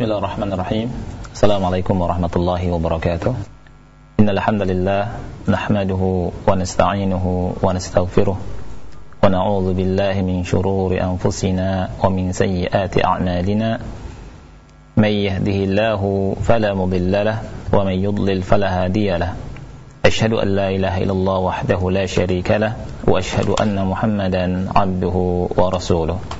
Bismillahirrahmanirrahim. Assalamualaikum warahmatullahi wabarakatuh. Innal hamdalillah nahmaduhu wa nasta'inuhu wa nastaghfiruh wa na'udzu billahi min shururi anfusina wa min sayyiati a'malina. May yahdihillahu fala mudilla lahu wa may yudlil fala hadiya lahu. Ashhadu an la ilaha illallah wahdahu la sharika lahu wa ashhadu anna Muhammadan 'abduhu wa rasuluh.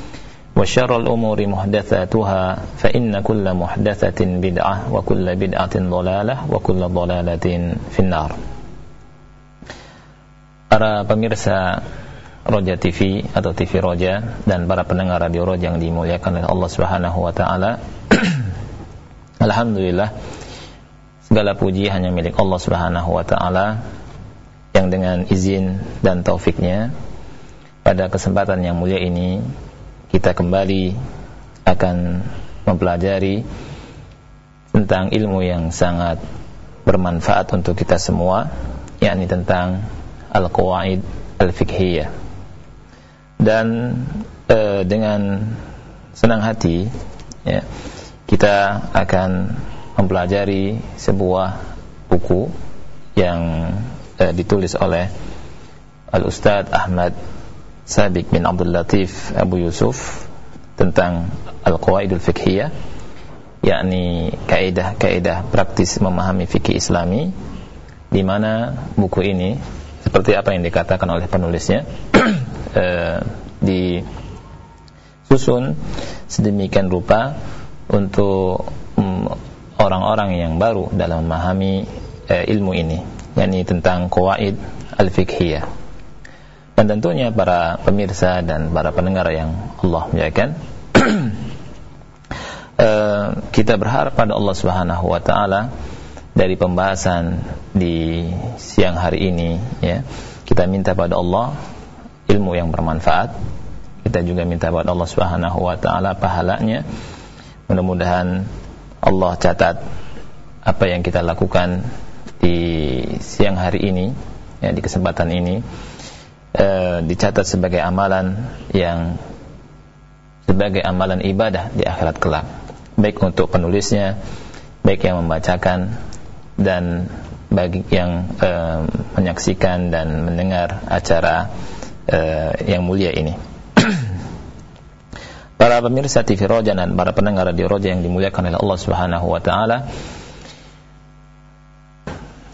وشر الأمور محدثاتها فإن كل محدثة بدعة وكل بدعة ضلالة وكل ضلالة في النار Para pemirsa Roja TV atau TV Roja dan para pendengar radio Roja yang dimuliakan oleh Allah Subhanahu wa taala. Alhamdulillah segala puji hanya milik Allah Subhanahu wa taala yang dengan izin dan taufiknya pada kesempatan yang mulia ini kita kembali akan mempelajari tentang ilmu yang sangat bermanfaat untuk kita semua yakni tentang al-qawaid al-fiqhiyah. Dan e, dengan senang hati ya, kita akan mempelajari sebuah buku yang e, ditulis oleh Al-Ustadz Ahmad Sabik bin Abdul Latif Abu Yusuf tentang Al-Qawaidul Fiqhiyah yakni kaidah-kaidah praktis memahami fikih Islami di mana buku ini seperti apa yang dikatakan oleh penulisnya eh, disusun sedemikian rupa untuk mm, orang-orang yang baru dalam memahami eh, ilmu ini yakni tentang qawaid al-fiqhiyah dan tentunya para pemirsa dan para pendengar yang Allah muliakan. Eh, kita berharap pada Allah Subhanahu wa taala dari pembahasan di siang hari ini ya kita minta pada Allah ilmu yang bermanfaat. Kita juga minta pada Allah Subhanahu wa taala pahalanya. Mudah-mudahan Allah catat apa yang kita lakukan di siang hari ini ya di kesempatan ini e, dicatat sebagai amalan yang sebagai amalan ibadah di akhirat kelak baik untuk penulisnya baik yang membacakan dan bagi yang e, menyaksikan dan mendengar acara e, yang mulia ini. para pemirsa TV Roja dan para pendengar radio Roja yang dimuliakan oleh Allah Subhanahu wa taala.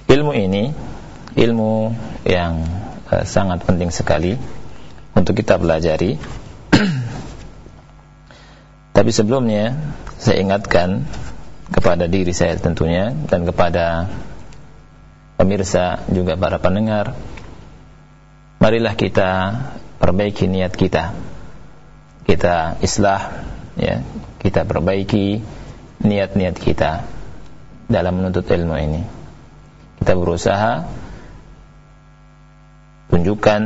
Ilmu ini ilmu yang e, sangat penting sekali untuk kita pelajari. Tapi sebelumnya saya ingatkan kepada diri saya tentunya dan kepada pemirsa juga para pendengar marilah kita perbaiki niat kita kita islah ya kita perbaiki niat-niat kita dalam menuntut ilmu ini kita berusaha tunjukkan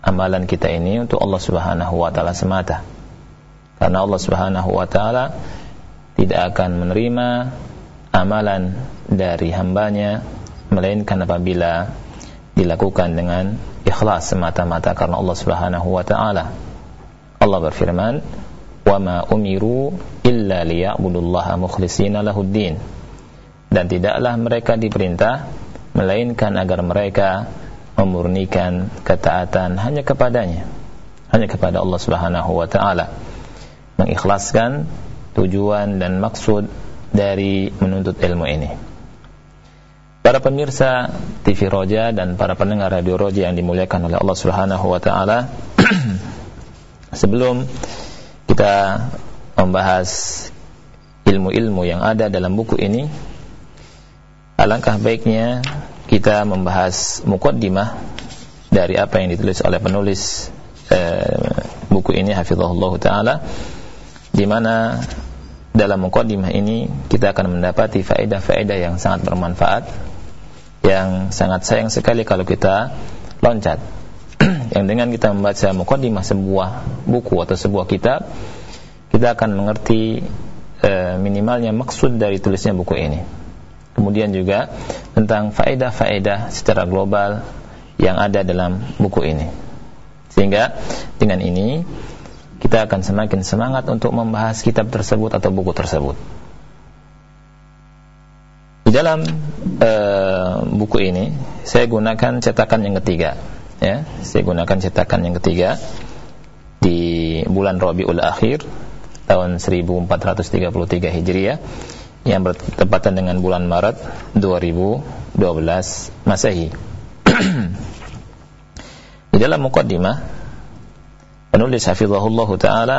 amalan kita ini untuk Allah Subhanahu wa taala semata karena Allah Subhanahu wa taala tidak akan menerima amalan dari hambanya melainkan apabila dilakukan dengan ikhlas semata-mata karena Allah Subhanahu wa taala. Allah berfirman, "Wa ma umiru illa liya'budullaha mukhlishina lahuddin." Dan tidaklah mereka diperintah melainkan agar mereka memurnikan ketaatan hanya kepadanya, hanya kepada Allah Subhanahu wa taala. Mengikhlaskan tujuan dan maksud dari menuntut ilmu ini. Para pemirsa TV Roja dan para pendengar Radio Roja yang dimuliakan oleh Allah Subhanahu wa taala. Sebelum kita membahas ilmu-ilmu yang ada dalam buku ini, alangkah baiknya kita membahas mukaddimah dari apa yang ditulis oleh penulis eh, buku ini hafizahullah taala di mana dalam mukaddimah ini kita akan mendapati faedah-faedah yang sangat bermanfaat yang sangat sayang sekali kalau kita loncat. Yang dengan kita membaca mukaddimah sebuah buku atau sebuah kitab kita akan mengerti e, minimalnya maksud dari tulisnya buku ini. Kemudian juga tentang faedah-faedah secara global yang ada dalam buku ini. Sehingga dengan ini kita akan semakin semangat untuk membahas kitab tersebut atau buku tersebut. Di dalam uh, buku ini saya gunakan cetakan yang ketiga, ya. Saya gunakan cetakan yang ketiga di bulan Rabiul Akhir tahun 1433 Hijriah yang bertepatan dengan bulan Maret 2012 Masehi. di dalam mukaddimah penulis hafizahullah taala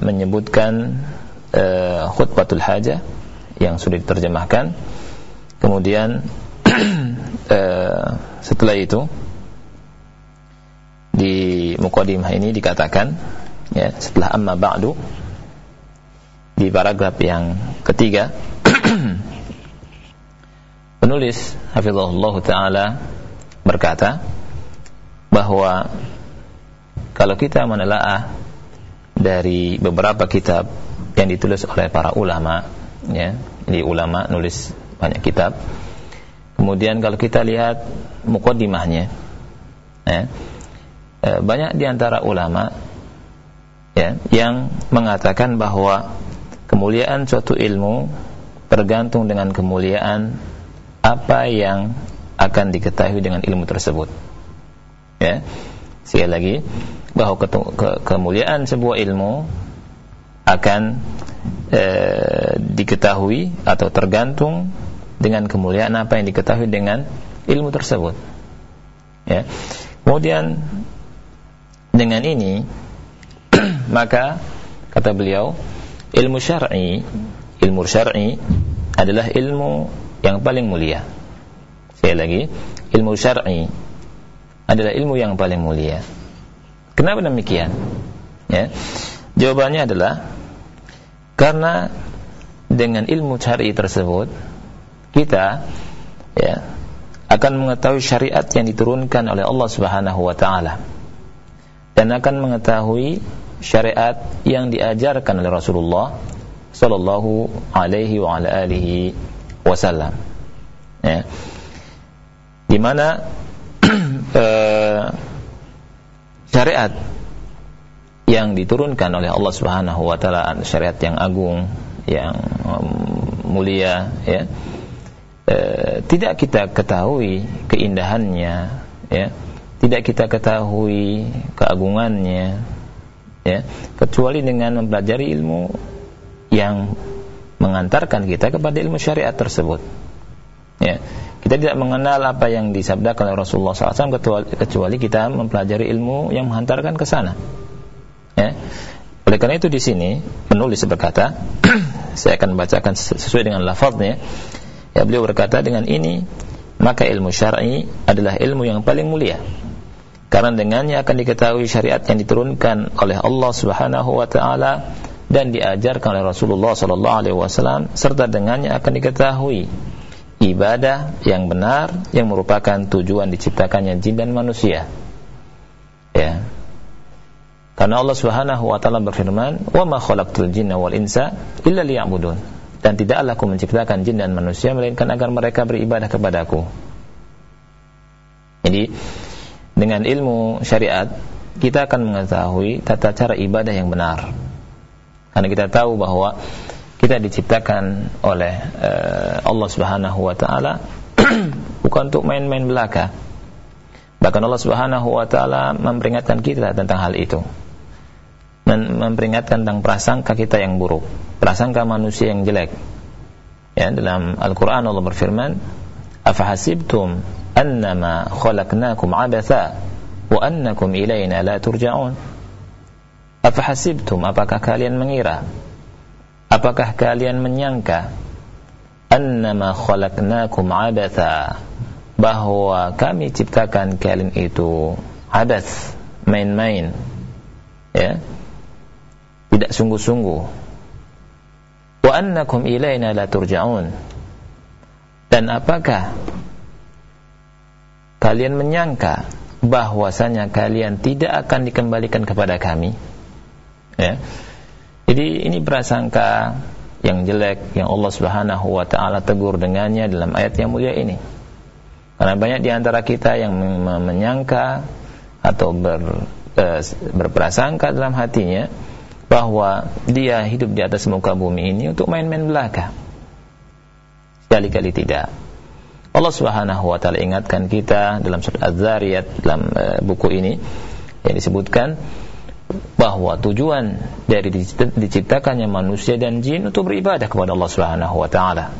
menyebutkan uh, khutbatul yang sudah diterjemahkan kemudian eh, setelah itu di mukadimah ini dikatakan ya setelah amma ba'du di paragraf yang ketiga. Penulis hafizahullah taala berkata bahwa kalau kita menelaah dari beberapa kitab yang ditulis oleh para ulama ya di ulama nulis banyak kitab kemudian kalau kita lihat mukaddimahnya ya e, banyak di antara ulama ya yang mengatakan bahwa kemuliaan suatu ilmu tergantung dengan kemuliaan apa yang akan diketahui dengan ilmu tersebut ya sekali lagi bahwa ke kemuliaan sebuah ilmu akan e, diketahui atau tergantung dengan kemuliaan apa yang diketahui dengan ilmu tersebut. Ya. Kemudian dengan ini maka kata beliau ilmu syar'i ilmu syar'i adalah ilmu yang paling mulia. Sekali lagi, ilmu syar'i adalah ilmu yang paling mulia. Kenapa demikian? Ya. Jawabannya adalah karena dengan ilmu syar'i tersebut kita ya akan mengetahui syariat yang diturunkan oleh Allah Subhanahu wa taala dan akan mengetahui syariat yang diajarkan oleh Rasulullah sallallahu alaihi wa ala alihi wasallam. Ya. Di mana uh, syariat yang diturunkan oleh Allah Subhanahu wa taala syariat yang agung yang um, mulia ya e, tidak kita ketahui keindahannya ya. Tidak kita ketahui keagungannya ya kecuali dengan mempelajari ilmu yang mengantarkan kita kepada ilmu syariat tersebut ya kita tidak mengenal apa yang disabdakan oleh Rasulullah SAW kecuali kita mempelajari ilmu yang menghantarkan ke sana Ya. Oleh karena itu di sini penulis berkata, saya akan bacakan sesuai dengan lafaznya. Ya beliau berkata dengan ini maka ilmu syar'i adalah ilmu yang paling mulia. Karena dengannya akan diketahui syariat yang diturunkan oleh Allah Subhanahu wa taala dan diajarkan oleh Rasulullah sallallahu alaihi wasallam serta dengannya akan diketahui ibadah yang benar yang merupakan tujuan diciptakannya jin dan manusia. Ya, karena Allah Subhanahu wa taala berfirman, "Wa ma khalaqtul jinna wal insa illa liya'budun." Dan tidaklah aku menciptakan jin dan manusia melainkan agar mereka beribadah kepadaku. Jadi dengan ilmu syariat kita akan mengetahui tata cara ibadah yang benar. Karena kita tahu bahwa kita diciptakan oleh uh, Allah Subhanahu wa taala bukan untuk main-main belaka. Bahkan Allah Subhanahu wa taala memperingatkan kita tentang hal itu memperingatkan tentang prasangka kita yang buruk, prasangka manusia yang jelek. Ya, dalam Al-Qur'an Allah berfirman, "Afahasibtum annama khalaqnakum abatha wa annakum ilaina la turja'un?" Afahasibtum apakah kalian mengira? Apakah kalian menyangka? annama khalaqnakum abatha bahwa kami ciptakan kalian itu abath main-main. Ya? Tidak sungguh-sungguh. wa annakum ilaina la dan apakah kalian menyangka bahwasanya kalian tidak akan dikembalikan kepada kami ya jadi ini prasangka yang jelek yang Allah Subhanahu wa taala tegur dengannya dalam ayat yang mulia ini karena banyak di antara kita yang menyangka atau ber, eh, berprasangka dalam hatinya bahwa dia hidup di atas muka bumi ini untuk main-main belaka. Sekali-kali tidak. Allah Subhanahu wa taala ingatkan kita dalam surat Az-Zariyat dalam uh, buku ini yang disebutkan bahwa tujuan dari diciptakannya manusia dan jin untuk beribadah kepada Allah Subhanahu wa taala.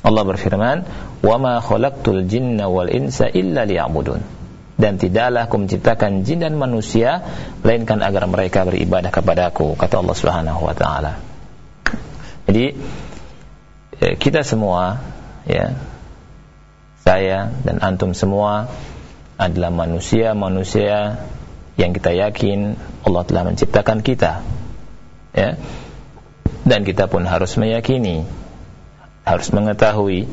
Allah berfirman, "Wa ma khalaqtul jinna wal insa illa liya'budun." dan tidaklah aku menciptakan jin dan manusia melainkan agar mereka beribadah kepadaku kata Allah Subhanahu wa taala. Jadi eh, kita semua ya saya dan antum semua adalah manusia-manusia yang kita yakin Allah telah menciptakan kita. Ya. Dan kita pun harus meyakini harus mengetahui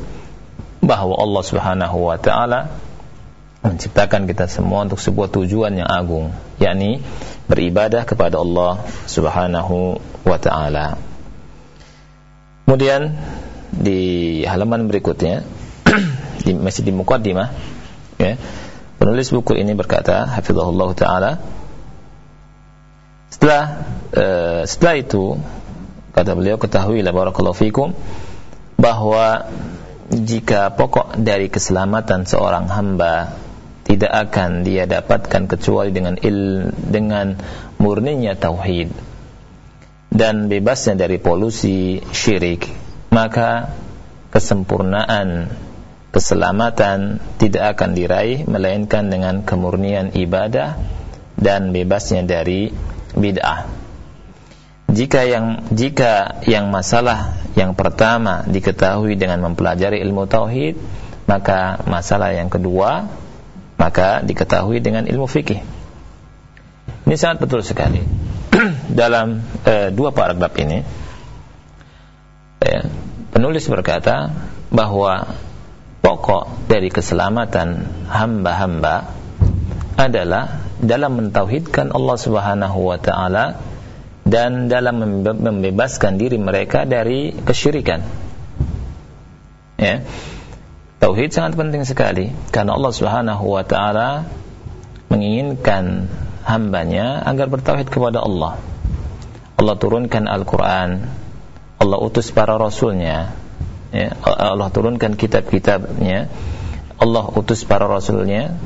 bahwa Allah Subhanahu wa taala menciptakan kita semua untuk sebuah tujuan yang agung yakni beribadah kepada Allah Subhanahu wa taala. Kemudian di halaman berikutnya di, masih di mukaddimah ya. Penulis buku ini berkata hafizahullah taala setelah uh, setelah itu kata beliau ketahuilah barakallahu fikum bahwa jika pokok dari keselamatan seorang hamba tidak akan dia dapatkan kecuali dengan il dengan murninya tauhid dan bebasnya dari polusi syirik maka kesempurnaan keselamatan tidak akan diraih melainkan dengan kemurnian ibadah dan bebasnya dari bid'ah jika yang jika yang masalah yang pertama diketahui dengan mempelajari ilmu tauhid maka masalah yang kedua maka diketahui dengan ilmu fikih. Ini sangat betul sekali. Dalam e, dua paragraf ini, ya, penulis berkata bahwa pokok dari keselamatan hamba-hamba adalah dalam mentauhidkan Allah Subhanahu wa taala dan dalam membebaskan diri mereka dari kesyirikan. Ya. Tauhid sangat penting sekali karena Allah Subhanahu wa taala menginginkan hambanya agar bertauhid kepada Allah. Allah turunkan Al-Qur'an, Allah utus para rasulnya, ya, Allah turunkan kitab-kitabnya, Allah utus para rasulnya,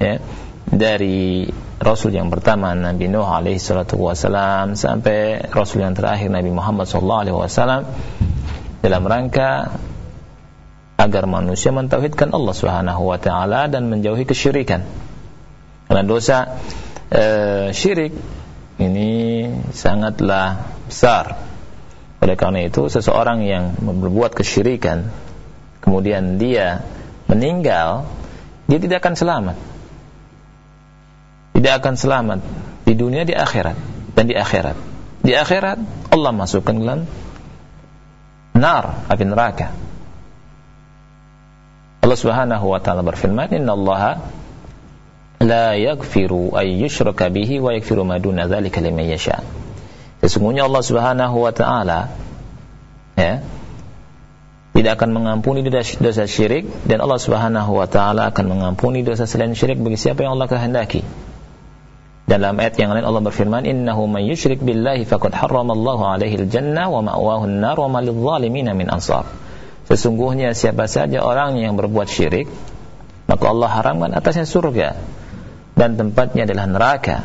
ya, dari Rasul yang pertama Nabi Nuh alaihi salatu wasalam sampai Rasul yang terakhir Nabi Muhammad sallallahu alaihi dalam rangka agar manusia mentauhidkan Allah Subhanahu wa taala dan menjauhi kesyirikan. Karena dosa e, syirik ini sangatlah besar. Oleh karena itu seseorang yang berbuat kesyirikan kemudian dia meninggal, dia tidak akan selamat. Tidak akan selamat di dunia di akhirat dan di akhirat. Di akhirat Allah masukkan dalam nar api neraka Allah Subhanahu wa taala berfirman, "Innallaha la yaghfiru ay yushraka bihi wa yaghfiru ma duna dzalika liman yasha." Sesungguhnya Allah Subhanahu wa taala ya tidak akan mengampuni dosa, syirik dan Allah Subhanahu wa taala akan mengampuni dosa selain syirik bagi siapa yang Allah kehendaki. Dalam ayat yang lain Allah berfirman, "Innahu man yusyrik billahi faqad harramallahu alaihi al-jannah wa ma'wahu an-nar wa ma lidh-dhalimin min ansar." Sesungguhnya siapa saja orang yang berbuat syirik Maka Allah haramkan atasnya surga Dan tempatnya adalah neraka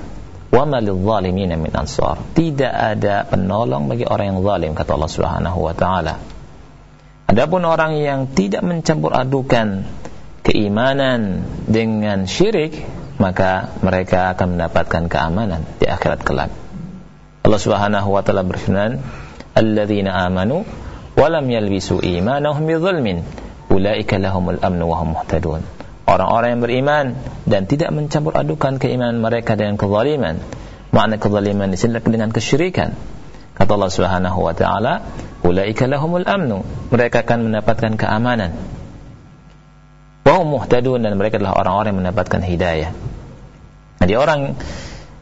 Wa malil zalimina min ansar Tidak ada penolong bagi orang yang zalim Kata Allah subhanahu wa ta'ala Adapun orang yang tidak mencampur adukan keimanan dengan syirik, maka mereka akan mendapatkan keamanan di akhirat kelak. Allah Subhanahu wa taala berfirman, "Alladzina amanu wa lam yalbisu imanahum bidzulmin, ulaika lahumul amnu wa hum muhtadun." Orang-orang yang beriman dan tidak mencampur adukan keimanan mereka dengan kezaliman. Makna kezaliman di sini dengan kesyirikan. Kata Allah Subhanahu wa taala, "Ulaika lahumul amnu." Mereka akan mendapatkan keamanan. Wa muhtadun dan mereka adalah orang-orang yang mendapatkan hidayah. Jadi orang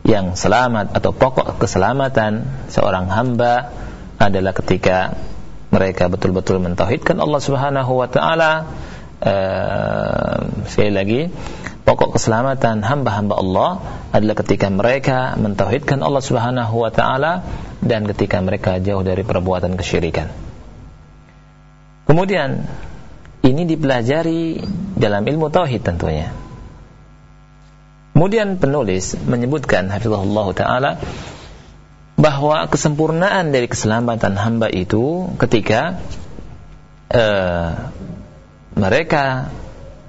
yang selamat atau pokok keselamatan seorang hamba adalah ketika mereka betul-betul mentauhidkan Allah Subhanahu wa taala uh, sekali lagi pokok keselamatan hamba-hamba Allah adalah ketika mereka mentauhidkan Allah Subhanahu wa taala dan ketika mereka jauh dari perbuatan kesyirikan. Kemudian ini dipelajari dalam ilmu tauhid tentunya. Kemudian penulis menyebutkan hafizahullah taala bahwa kesempurnaan dari keselamatan hamba itu ketika uh, mereka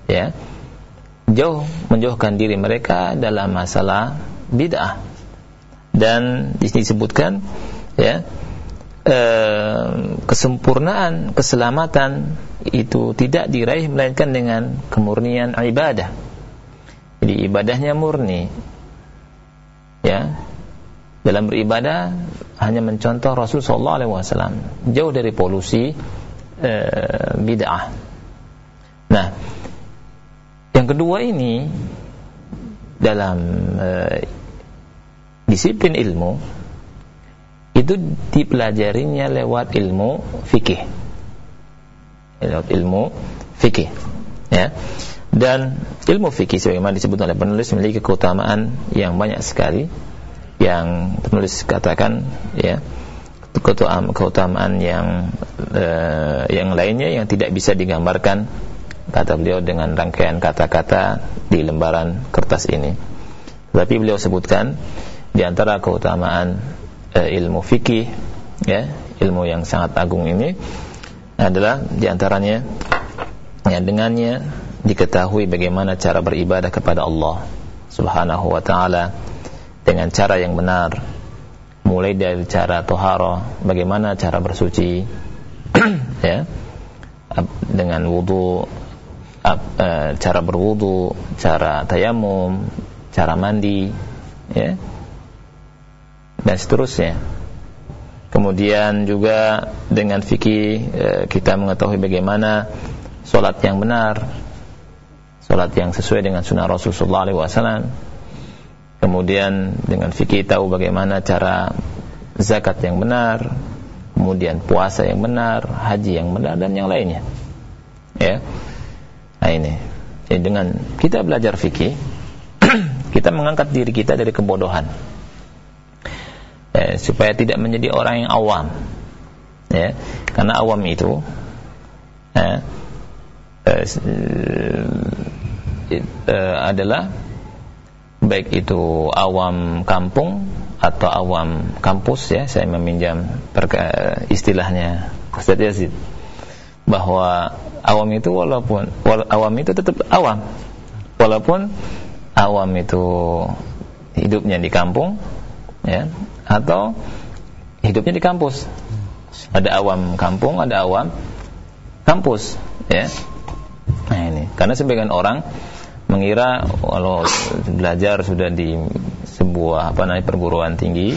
ya jauh menjauhkan diri mereka dalam masalah bid'ah dan disebutkan ya uh, kesempurnaan keselamatan itu tidak diraih melainkan dengan kemurnian ibadah jadi ibadahnya murni. Ya. Dalam beribadah hanya mencontoh Rasul sallallahu alaihi wasallam, jauh dari polusi e, bid'ah. Nah, yang kedua ini dalam e, disiplin ilmu itu dipelajarinya lewat ilmu fikih. Lewat ilmu fikih. Ya dan ilmu fikih sebagaimana disebut oleh penulis memiliki keutamaan yang banyak sekali yang penulis katakan ya keutamaan keutamaan yang uh, yang lainnya yang tidak bisa digambarkan kata beliau dengan rangkaian kata-kata di lembaran kertas ini. Tapi beliau sebutkan di antara keutamaan uh, ilmu fikih ya ilmu yang sangat agung ini adalah di antaranya ya dengannya diketahui bagaimana cara beribadah kepada Allah Subhanahu wa taala dengan cara yang benar mulai dari cara tohara bagaimana cara bersuci ya dengan wudu e, cara berwudu cara tayamum cara mandi ya. Dan seterusnya. Kemudian juga dengan fikih e, kita mengetahui bagaimana solat yang benar salat yang sesuai dengan sunnah Rasulullah SAW kemudian dengan fikih tahu bagaimana cara zakat yang benar kemudian puasa yang benar haji yang benar dan yang lainnya. Ya nah ini. Jadi dengan kita belajar fikih kita mengangkat diri kita dari kebodohan. Ya, supaya tidak menjadi orang yang awam. Ya karena awam itu ya, eh, uh, adalah baik itu awam kampung atau awam kampus ya. Saya meminjam istilahnya Ustaz Yazid bahwa awam itu walaupun wala, awam itu tetap awam. Walaupun awam itu hidupnya di kampung ya atau hidupnya di kampus. Ada awam kampung ada awam kampus ya. Nah ini. Karena sebagian orang mengira kalau belajar sudah di sebuah apa namanya perguruan tinggi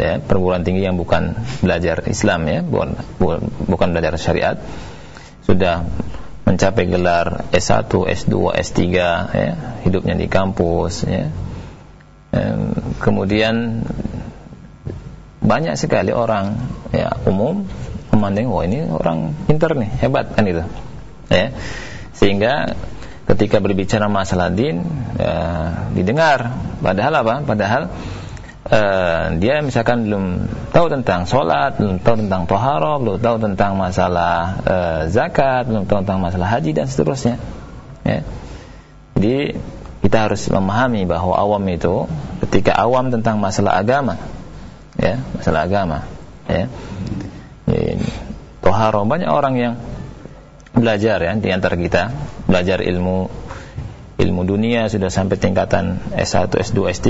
ya, perguruan tinggi yang bukan belajar Islam ya bukan, bukan belajar syariat sudah mencapai gelar S1, S2, S3 ya, hidupnya di kampus ya. kemudian banyak sekali orang ya umum memandang wah ini orang pintar nih hebat kan itu ya. Sehingga ketika berbicara masalah din ya, didengar. Padahal apa? Padahal uh, dia misalkan belum tahu tentang sholat belum tahu tentang tohara belum tahu tentang masalah uh, zakat belum tahu tentang masalah haji dan seterusnya. Ya. jadi kita harus memahami bahwa awam itu ketika awam tentang masalah agama ya masalah agama ya, ya banyak orang yang belajar ya di antara kita belajar ilmu ilmu dunia sudah sampai tingkatan S1, S2, S3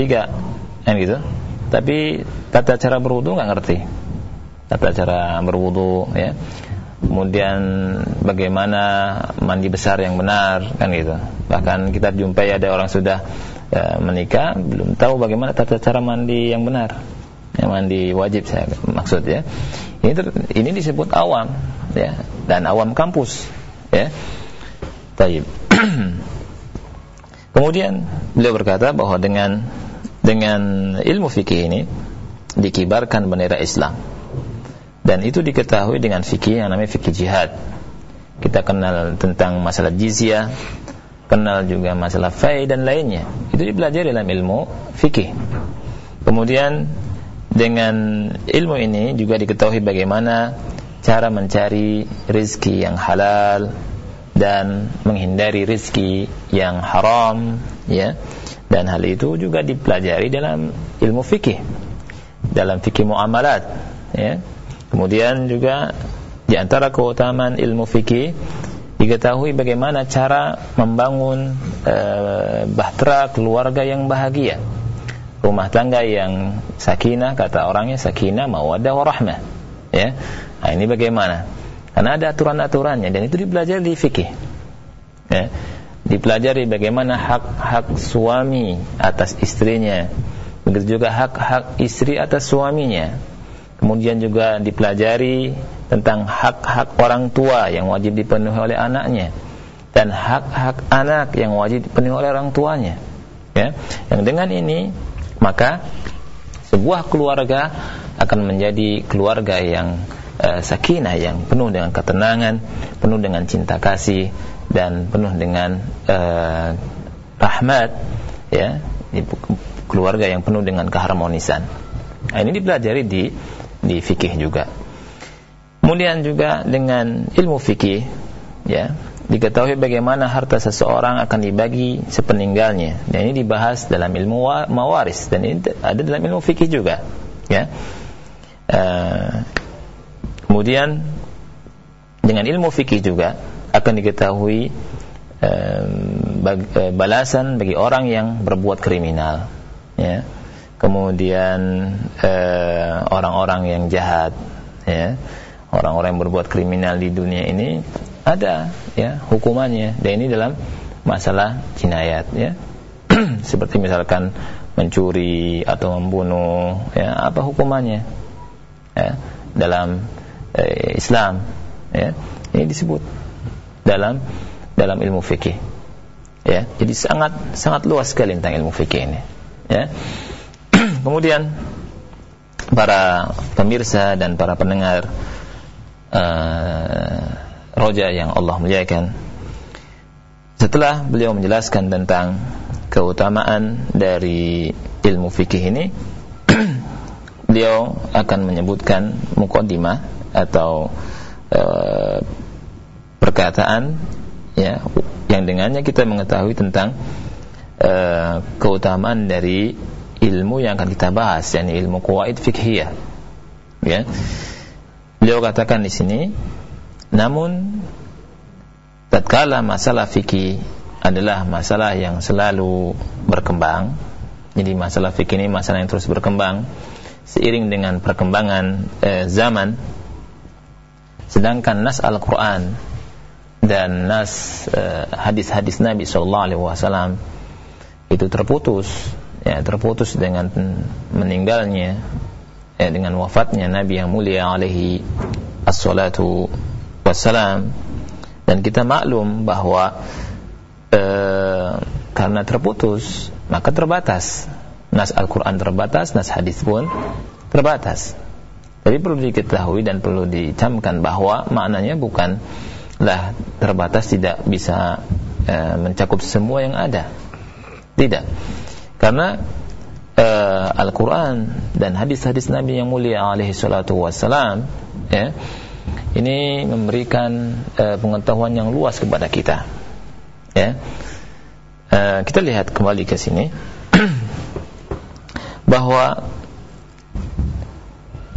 kan gitu tapi tata cara berwudu nggak ngerti. Tata cara berwudu ya. Kemudian bagaimana mandi besar yang benar kan gitu. Bahkan kita jumpai ada orang sudah ya, menikah belum tahu bagaimana tata cara mandi yang benar. Yang mandi wajib saya maksud ya. Ini ter, ini disebut awam ya. Dan awam kampus ya. Taib. Kemudian beliau berkata bahwa dengan dengan ilmu fikih ini dikibarkan bendera Islam. Dan itu diketahui dengan fikih yang namanya fikih jihad. Kita kenal tentang masalah jizyah kenal juga masalah fai dan lainnya. Itu dipelajari dalam ilmu fikih. Kemudian dengan ilmu ini juga diketahui bagaimana cara mencari rizki yang halal dan menghindari rizki yang haram ya dan hal itu juga dipelajari dalam ilmu fikih dalam fikih muamalat ya. Kemudian juga di antara keutamaan ilmu fikih diketahui bagaimana cara membangun e, bahtera keluarga yang bahagia. Rumah tangga yang sakinah kata orangnya sakinah mawadah warahmah ya. Nah, ini bagaimana? Karena ada aturan-aturannya dan itu dipelajari di fikih ya dipelajari bagaimana hak-hak suami atas istrinya begitu juga hak-hak istri atas suaminya. Kemudian juga dipelajari tentang hak-hak orang tua yang wajib dipenuhi oleh anaknya dan hak-hak anak yang wajib dipenuhi oleh orang tuanya ya. Yang dengan ini maka sebuah keluarga akan menjadi keluarga yang uh, sakinah yang penuh dengan ketenangan penuh dengan cinta kasih dan penuh dengan uh, rahmat ya keluarga yang penuh dengan keharmonisan. Nah, ini dipelajari di di fikih juga. Kemudian juga dengan ilmu fikih ya diketahui bagaimana harta seseorang akan dibagi sepeninggalnya. Dan ini dibahas dalam ilmu mawaris dan ini ada dalam ilmu fikih juga ya. Uh, kemudian dengan ilmu fikih juga akan diketahui bag, balasan bagi orang yang berbuat kriminal ya. Kemudian orang-orang yang jahat ya. Orang-orang yang berbuat kriminal di dunia ini ada ya hukumannya. Dan ini dalam masalah jinayat ya. Seperti misalkan mencuri atau membunuh ya apa hukumannya ya dalam eh, Islam ya. Ini disebut dalam dalam ilmu fikih. Ya, jadi sangat sangat luas sekali tentang ilmu fikih ini. Ya. Kemudian para pemirsa dan para pendengar uh, roja yang Allah muliakan. Setelah beliau menjelaskan tentang keutamaan dari ilmu fikih ini, beliau akan menyebutkan mukaddimah atau uh, perkataan ya yang dengannya kita mengetahui tentang uh, keutamaan dari ilmu yang akan kita bahas yakni ilmu qawaid fikhiyah ya. Beliau katakan di sini namun tatkala masalah fikih adalah masalah yang selalu berkembang jadi masalah fikih ini masalah yang terus berkembang seiring dengan perkembangan eh, zaman sedangkan nas Al-Qur'an dan nas eh, hadis-hadis Nabi Shallallahu Alaihi Wasallam itu terputus ya terputus dengan meninggalnya ya dengan wafatnya Nabi yang mulia alaihi assalatu wassalam. Dan kita maklum bahwa uh, karena terputus maka terbatas. Nas Al-Quran terbatas nas hadis pun terbatas. Tapi perlu diketahui dan perlu dicamkan bahwa maknanya bukan lah terbatas tidak bisa e, mencakup semua yang ada. Tidak. Karena e, Al-Qur'an dan hadis-hadis Nabi yang mulia alaihi salatu wassalam ya, ini memberikan e, pengetahuan yang luas kepada kita. Ya. E, kita lihat kembali ke sini bahwa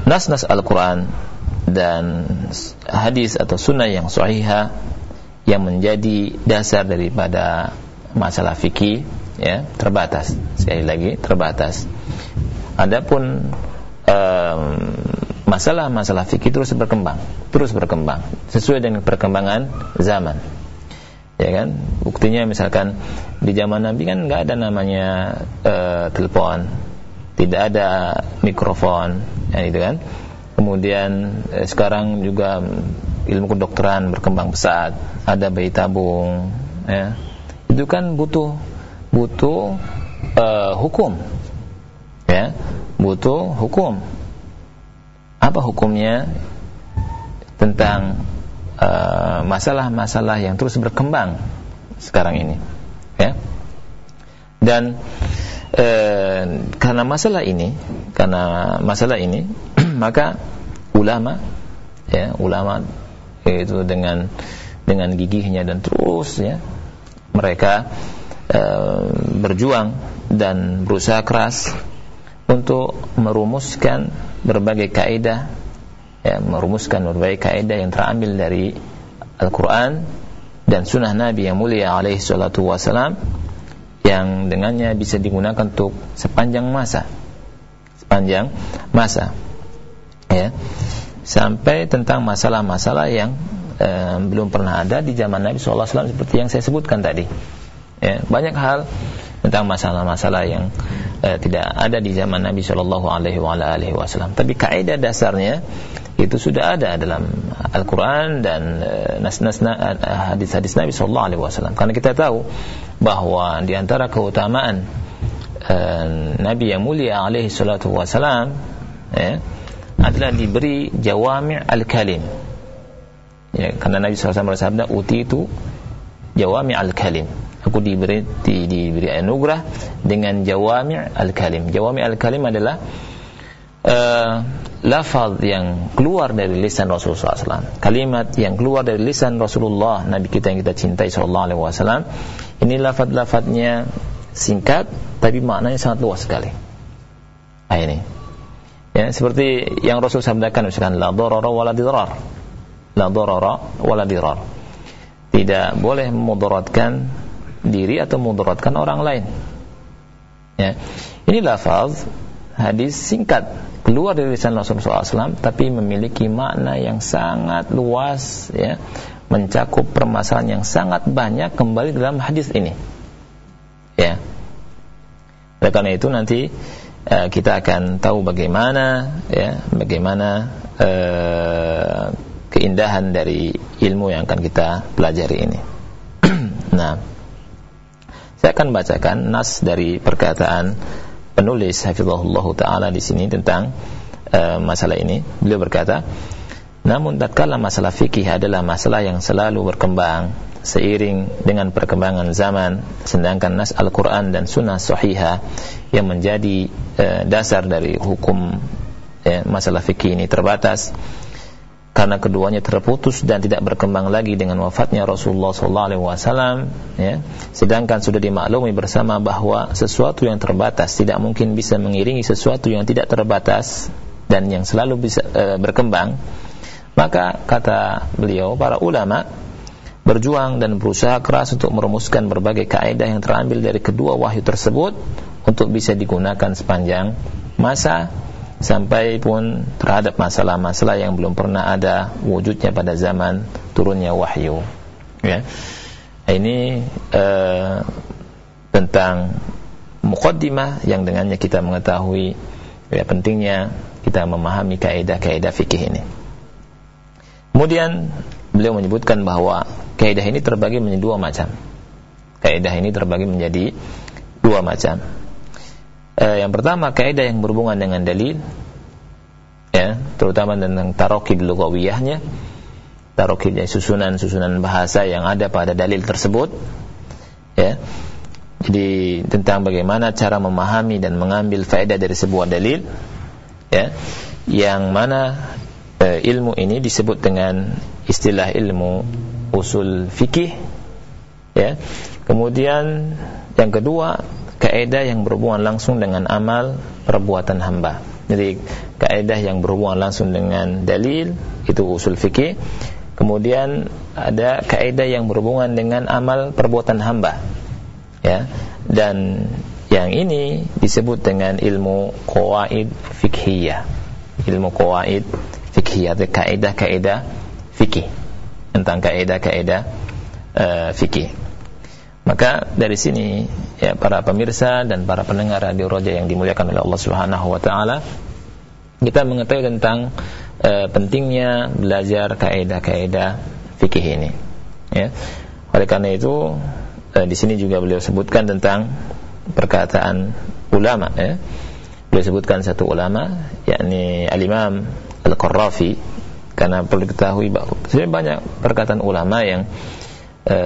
nas-nas Al-Qur'an dan hadis atau sunnah yang sahihah yang menjadi dasar daripada masalah fikih ya terbatas. Sekali lagi terbatas. Adapun masalah-masalah fikih terus berkembang terus berkembang sesuai dengan perkembangan zaman. Ya kan? Buktinya misalkan di zaman Nabi kan nggak ada namanya uh, telepon tidak ada mikrofon ya itu kan kemudian eh, sekarang juga ilmu kedokteran berkembang pesat. Ada bayi tabung ya. Itu kan butuh butuh uh, hukum ya. Butuh hukum. Apa hukumnya? Tentang eh, masalah-masalah uh, yang terus berkembang sekarang ini ya. Dan uh, karena masalah ini karena masalah ini maka ulama ya ulama itu dengan dengan gigihnya dan terus ya mereka uh, berjuang dan berusaha keras untuk merumuskan berbagai kaidah ya merumuskan berbagai kaidah yang terambil dari Al-Qur'an dan sunnah Nabi yang mulia alaihi salatu wasalam yang dengannya bisa digunakan untuk sepanjang masa. Sepanjang masa ya sampai tentang masalah-masalah yang eh, belum pernah ada di zaman Nabi SAW seperti yang saya sebutkan tadi ya, banyak hal tentang masalah-masalah yang eh, tidak ada di zaman Nabi Shallallahu Alaihi Wasallam. Tapi kaidah dasarnya itu sudah ada dalam Al-Quran dan eh, nas-nas eh, hadis-hadis Nabi Shallallahu Alaihi Wasallam. Karena kita tahu bahwa di antara keutamaan eh, Nabi yang mulia Alaihi Wasallam ya, adalah diberi jawami al-kalim. Ya, karena Nabi SAW bersabda, uti itu jawami al-kalim aku diberi di, diberi anugerah dengan jawami' al-kalim. Jawami' al-kalim adalah uh, lafaz yang keluar dari lisan Rasulullah SAW. Kalimat yang keluar dari lisan Rasulullah Nabi kita yang kita cintai wasallam. Ini lafaz-lafaznya singkat tapi maknanya sangat luas sekali. Ini. Ya, seperti yang Rasul sabdakan misalkan la darara wala dirar. La darara wala dirar. Tidak boleh memudaratkan diri atau mudaratkan orang lain. Ya. Ini lafaz hadis singkat keluar dari lisan Rasulullah SAW tapi memiliki makna yang sangat luas ya mencakup permasalahan yang sangat banyak kembali dalam hadis ini ya oleh karena itu nanti uh, kita akan tahu bagaimana ya bagaimana uh, keindahan dari ilmu yang akan kita pelajari ini nah saya akan bacakan nas dari perkataan penulis hafizahullah taala di sini tentang uh, masalah ini. Beliau berkata, namun tatkala masalah fikih adalah masalah yang selalu berkembang seiring dengan perkembangan zaman, sedangkan nas Al-Qur'an dan sunnah sahihah yang menjadi uh, dasar dari hukum uh, masalah fikih ini terbatas. Karena keduanya terputus dan tidak berkembang lagi dengan wafatnya Rasulullah SAW ya. Sedangkan sudah dimaklumi bersama bahwa sesuatu yang terbatas tidak mungkin bisa mengiringi sesuatu yang tidak terbatas dan yang selalu bisa e, berkembang. Maka kata beliau para ulama berjuang dan berusaha keras untuk merumuskan berbagai kaidah yang terambil dari kedua wahyu tersebut untuk bisa digunakan sepanjang masa sampai pun terhadap masalah-masalah yang belum pernah ada wujudnya pada zaman turunnya wahyu. Ya. Ini uh, tentang mukaddimah yang dengannya kita mengetahui ya pentingnya kita memahami kaidah-kaidah fikih ini. Kemudian beliau menyebutkan bahwa kaidah ini terbagi menjadi dua macam kaidah ini terbagi menjadi dua macam Eh, yang pertama kaidah yang berhubungan dengan dalil ya, terutama tentang tarokib lugawiyahnya tarokibnya susunan-susunan bahasa yang ada pada dalil tersebut ya. Jadi tentang bagaimana cara memahami dan mengambil faedah dari sebuah dalil ya yang mana e, ilmu ini disebut dengan istilah ilmu usul fikih ya kemudian yang kedua kaidah yang berhubungan langsung dengan amal perbuatan hamba Jadi kaidah yang berhubungan langsung dengan dalil itu usul fikih. Kemudian ada kaidah yang berhubungan dengan amal perbuatan hamba. Ya. Dan yang ini disebut dengan ilmu qawaid fikhiyah. Ilmu qawaid fikhiyah, kaidah-kaidah fikih. Tentang kaidah-kaidah uh, fikih. Maka dari sini ya para pemirsa dan para pendengar radio Roja yang dimuliakan oleh Allah Subhanahu wa taala kita mengetahui tentang uh, pentingnya belajar kaidah-kaidah fikih ini ya. Oleh karena itu uh, di sini juga beliau sebutkan tentang perkataan ulama ya. Beliau sebutkan satu ulama yakni Al-Imam Al-Qarrafi karena perlu diketahui bahwa banyak perkataan ulama yang e,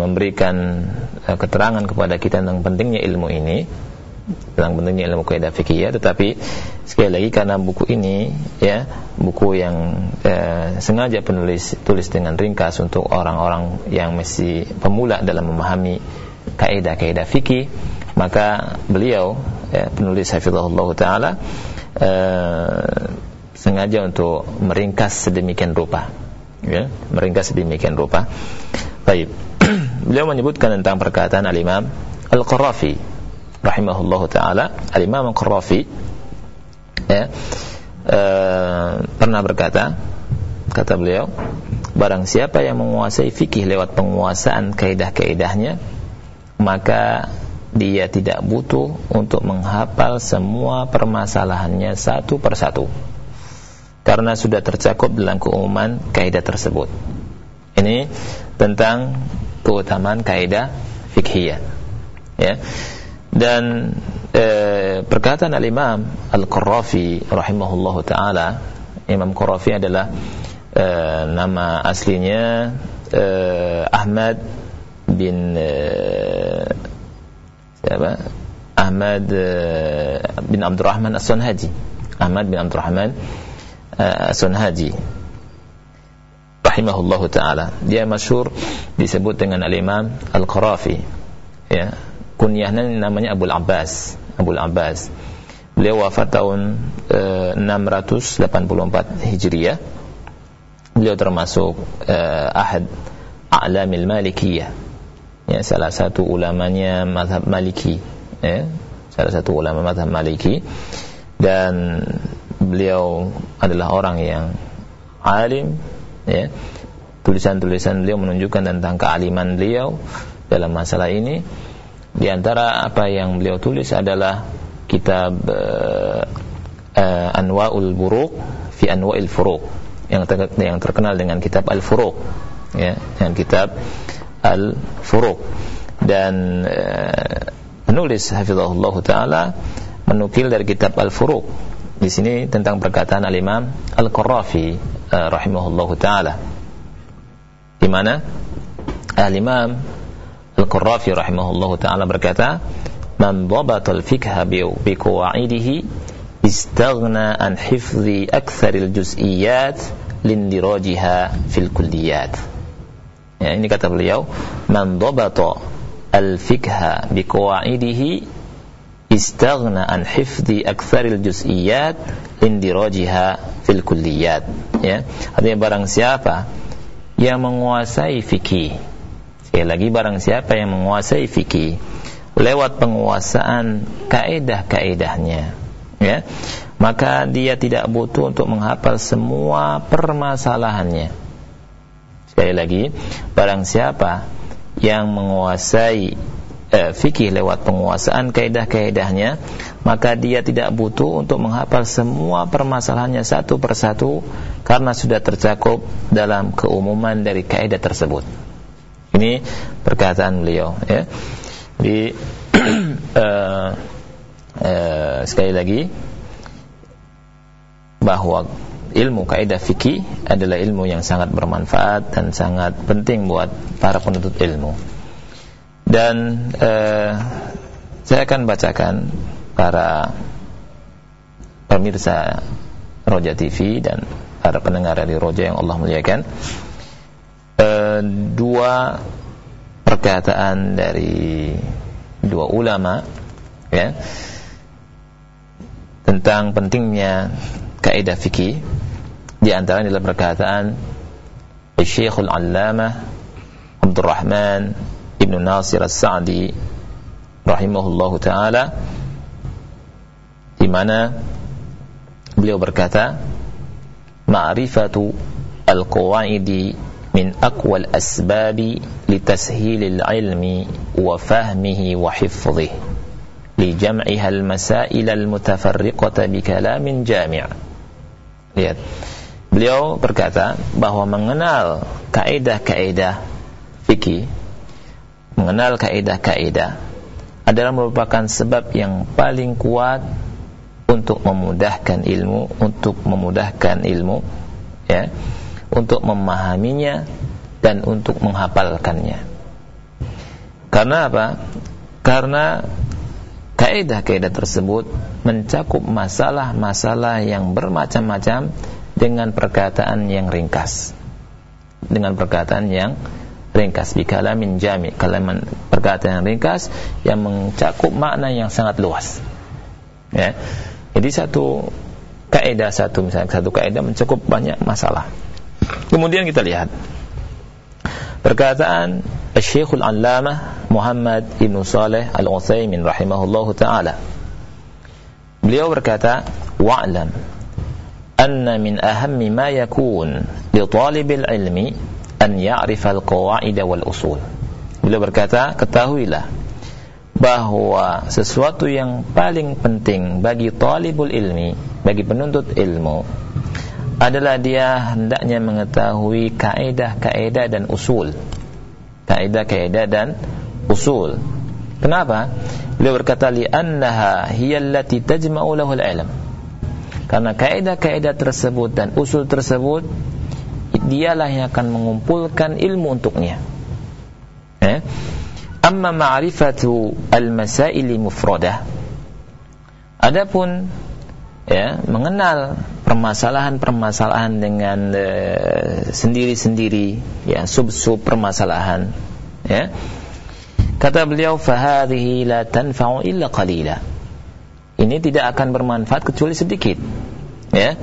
memberikan e, keterangan kepada kita tentang pentingnya ilmu ini tentang pentingnya ilmu kaidah fikih tetapi sekali lagi karena buku ini ya buku yang e, sengaja penulis tulis dengan ringkas untuk orang-orang yang masih pemula dalam memahami kaidah-kaidah fikih maka beliau ya, penulis hafizahullah taala sengaja untuk meringkas sedemikian rupa ya meringkas sedemikian rupa Baik. Beliau menyebutkan tentang perkataan Al-Imam Al-Qarafi rahimahullahu taala. Al-Imam Al-Qarafi ya, e, pernah berkata kata beliau barang siapa yang menguasai fikih lewat penguasaan kaidah-kaidahnya maka dia tidak butuh untuk menghafal semua permasalahannya satu persatu karena sudah tercakup dalam keumuman kaidah tersebut ini tentang keutamaan kaidah fikhiyah. Ya. Dan e, perkataan al-Imam Al-Qurrafi rahimahullahu taala, Imam Qurrafi adalah e, nama aslinya e, Ahmad bin e, siapa? Ahmad e, bin Abdurrahman As-Sunhaji. Ahmad bin Abdurrahman e, As-Sunhaji rahimahullahu taala. Dia masyhur disebut dengan Al-Imam Al-Qarafi. Ya. Kunyahnya namanya Abu Abbas. Abu Abbas. Beliau wafat tahun eh, 684 Hijriah. Beliau termasuk e, ahad a'lamil Malikiyah. Ya, salah satu ulamanya mazhab Maliki. Ya, salah satu ulama mazhab Maliki dan beliau adalah orang yang alim ya. Tulisan-tulisan beliau menunjukkan tentang kealiman beliau dalam masalah ini. Di antara apa yang beliau tulis adalah kitab uh, uh, Anwaul Buruq fi Anwa'il Furuq yang ter yang terkenal dengan kitab Al-Furuq ya dengan kitab Al-Furuq. Dan uh, penulis hafizahullah taala menukil dari kitab Al-Furuq di sini tentang perkataan Al-Imam Al-Qurrafi uh, rahimahullahu taala. Di mana Al-Imam Al-Qurrafi rahimahullahu taala berkata man dhabata al-fiqha bi qawaidihi istaghna an hifdhi akthar al-juz'iyat lindirajiha fil kulliyat. Ya ini kata beliau man dhabata al-fiqha bi qawaidihi istaghna an hifdhi aktsaril juz'iyat indirajiha fil kulliyat. Ya. Artinya barang siapa yang menguasai fikih sekali lagi barang siapa yang menguasai fikih lewat penguasaan kaidah-kaidahnya ya maka dia tidak butuh untuk menghafal semua permasalahannya. Sekali lagi barang siapa yang menguasai eh, fikih lewat penguasaan kaidah-kaidahnya maka dia tidak butuh untuk menghafal semua permasalahannya satu persatu karena sudah tercakup dalam keumuman dari kaidah tersebut. Ini perkataan beliau ya. Di uh, uh, sekali lagi bahwa ilmu kaidah fikih adalah ilmu yang sangat bermanfaat dan sangat penting buat para penuntut ilmu dan eh, saya akan bacakan para pemirsa Roja TV dan para pendengar dari Roja yang Allah muliakan. Eh, dua perkataan dari dua ulama ya tentang pentingnya kaidah fikih. Di antara adalah perkataan Syekhul Allamah Abdul Rahman Ibn Nasir As-Sa'di rahimahullahu taala di mana beliau berkata ma'rifatu al-qawaidi min aqwal asbabi litashil al-ilmi wa fahmihi wa hifdhihi al-masail al-mutafarriqata bi kalamin jami' lihat beliau berkata bahwa mengenal kaidah-kaidah fikih mengenal kaidah-kaidah adalah merupakan sebab yang paling kuat untuk memudahkan ilmu, untuk memudahkan ilmu, ya, untuk memahaminya dan untuk menghafalkannya. Karena apa? Karena kaidah-kaidah tersebut mencakup masalah-masalah yang bermacam-macam dengan perkataan yang ringkas. Dengan perkataan yang ringkas bi kalamin jami, kalaman perkataan yang ringkas yang mencakup makna yang sangat luas. Ya. Jadi satu kaidah satu misalnya satu kaidah mencakup banyak masalah. Kemudian kita lihat perkataan Syekhul Allamah Muhammad Ibn Saleh Al-Utsaimin rahimahullahu taala. Beliau berkata, "Wa'lam anna min ahammi ma yakun li talibil ilmi an ya'rifa al-qawaid wal usul." Beliau berkata, ketahuilah bahwa sesuatu yang paling penting bagi talibul ilmi, bagi penuntut ilmu adalah dia hendaknya mengetahui kaidah-kaidah dan usul. Kaidah-kaidah dan usul. Kenapa? Beliau berkata li annaha hiya allati tajma'u lahu al-ilm. Karena kaidah-kaidah tersebut dan usul tersebut dialah yang akan mengumpulkan ilmu untuknya. Eh? Amma ma'rifatu al-masaili mufradah Adapun ya mengenal permasalahan-permasalahan dengan eh, sendiri-sendiri uh, ya sub-sub permasalahan ya kata beliau fahadhihi la tanfa'u illa qalila ini tidak akan bermanfaat kecuali sedikit ya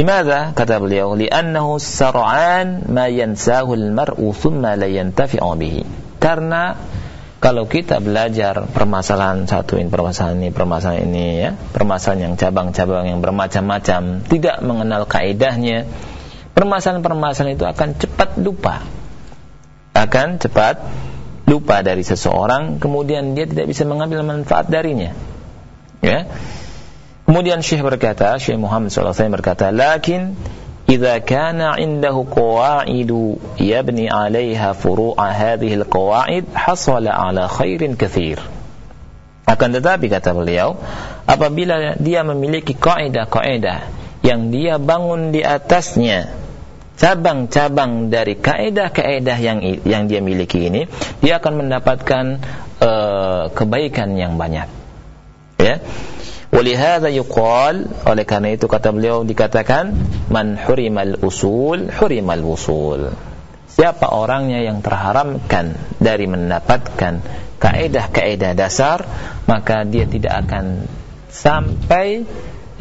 limadha kata beliau li'annahu sar'an ma yansahu al-mar'u thumma la yantafi'u bihi karena kalau kita belajar permasalahan satu ini, permasalahan ini, permasalahan ini ya, permasalahan yang cabang-cabang yang bermacam-macam, tidak mengenal kaidahnya, permasalahan-permasalahan itu akan cepat lupa. Akan cepat lupa dari seseorang, kemudian dia tidak bisa mengambil manfaat darinya. Ya. Kemudian Syekh berkata, Syekh Muhammad SAW berkata, "Lakin jika kana indahu qawa'idu yabni 'alaiha furu'a hadhihi al-qawa'id hasala 'ala khairin kathir. Akan tetapi kata beliau, apabila dia memiliki kaidah-kaidah yang dia bangun di atasnya cabang-cabang dari kaidah-kaidah yang yang dia miliki ini, dia akan mendapatkan uh, kebaikan yang banyak. Ya. Walihada yuqal oleh karena itu kata beliau dikatakan man hurimal usul hurimal wusul. Siapa orangnya yang terharamkan dari mendapatkan kaedah-kaedah dasar maka dia tidak akan sampai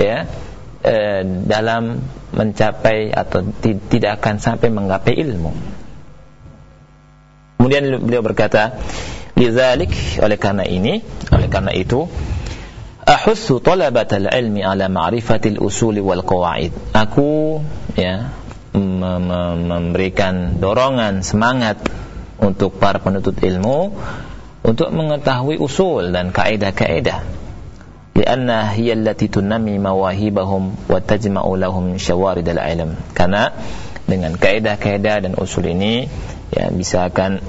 ya eh, dalam mencapai atau tidak akan sampai menggapai ilmu. Kemudian beliau berkata, "Lidzalik oleh karena ini, oleh karena itu ahussu talabatal ilmi ala ma'rifatil usuli wal qawaid. Aku ya memberikan dorongan semangat untuk para penuntut ilmu untuk mengetahui usul dan kaidah-kaidah. Lianna hiya allati tunami mawahibahum wa tajma'u lahum syawaridal ilm. Karena dengan kaidah-kaidah dan usul ini ya bisa akan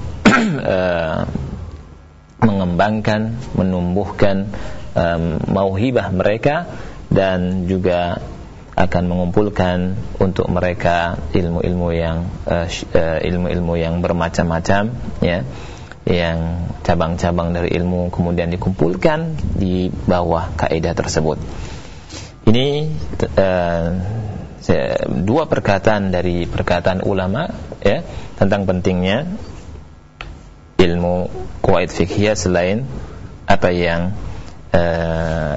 uh, mengembangkan, menumbuhkan um, mauhibah mereka dan juga akan mengumpulkan untuk mereka ilmu-ilmu yang uh, ilmu-ilmu yang bermacam-macam ya yang cabang-cabang dari ilmu kemudian dikumpulkan di bawah kaidah tersebut. Ini uh, dua perkataan dari perkataan ulama ya tentang pentingnya ilmu kuwait fikih selain apa yang uh,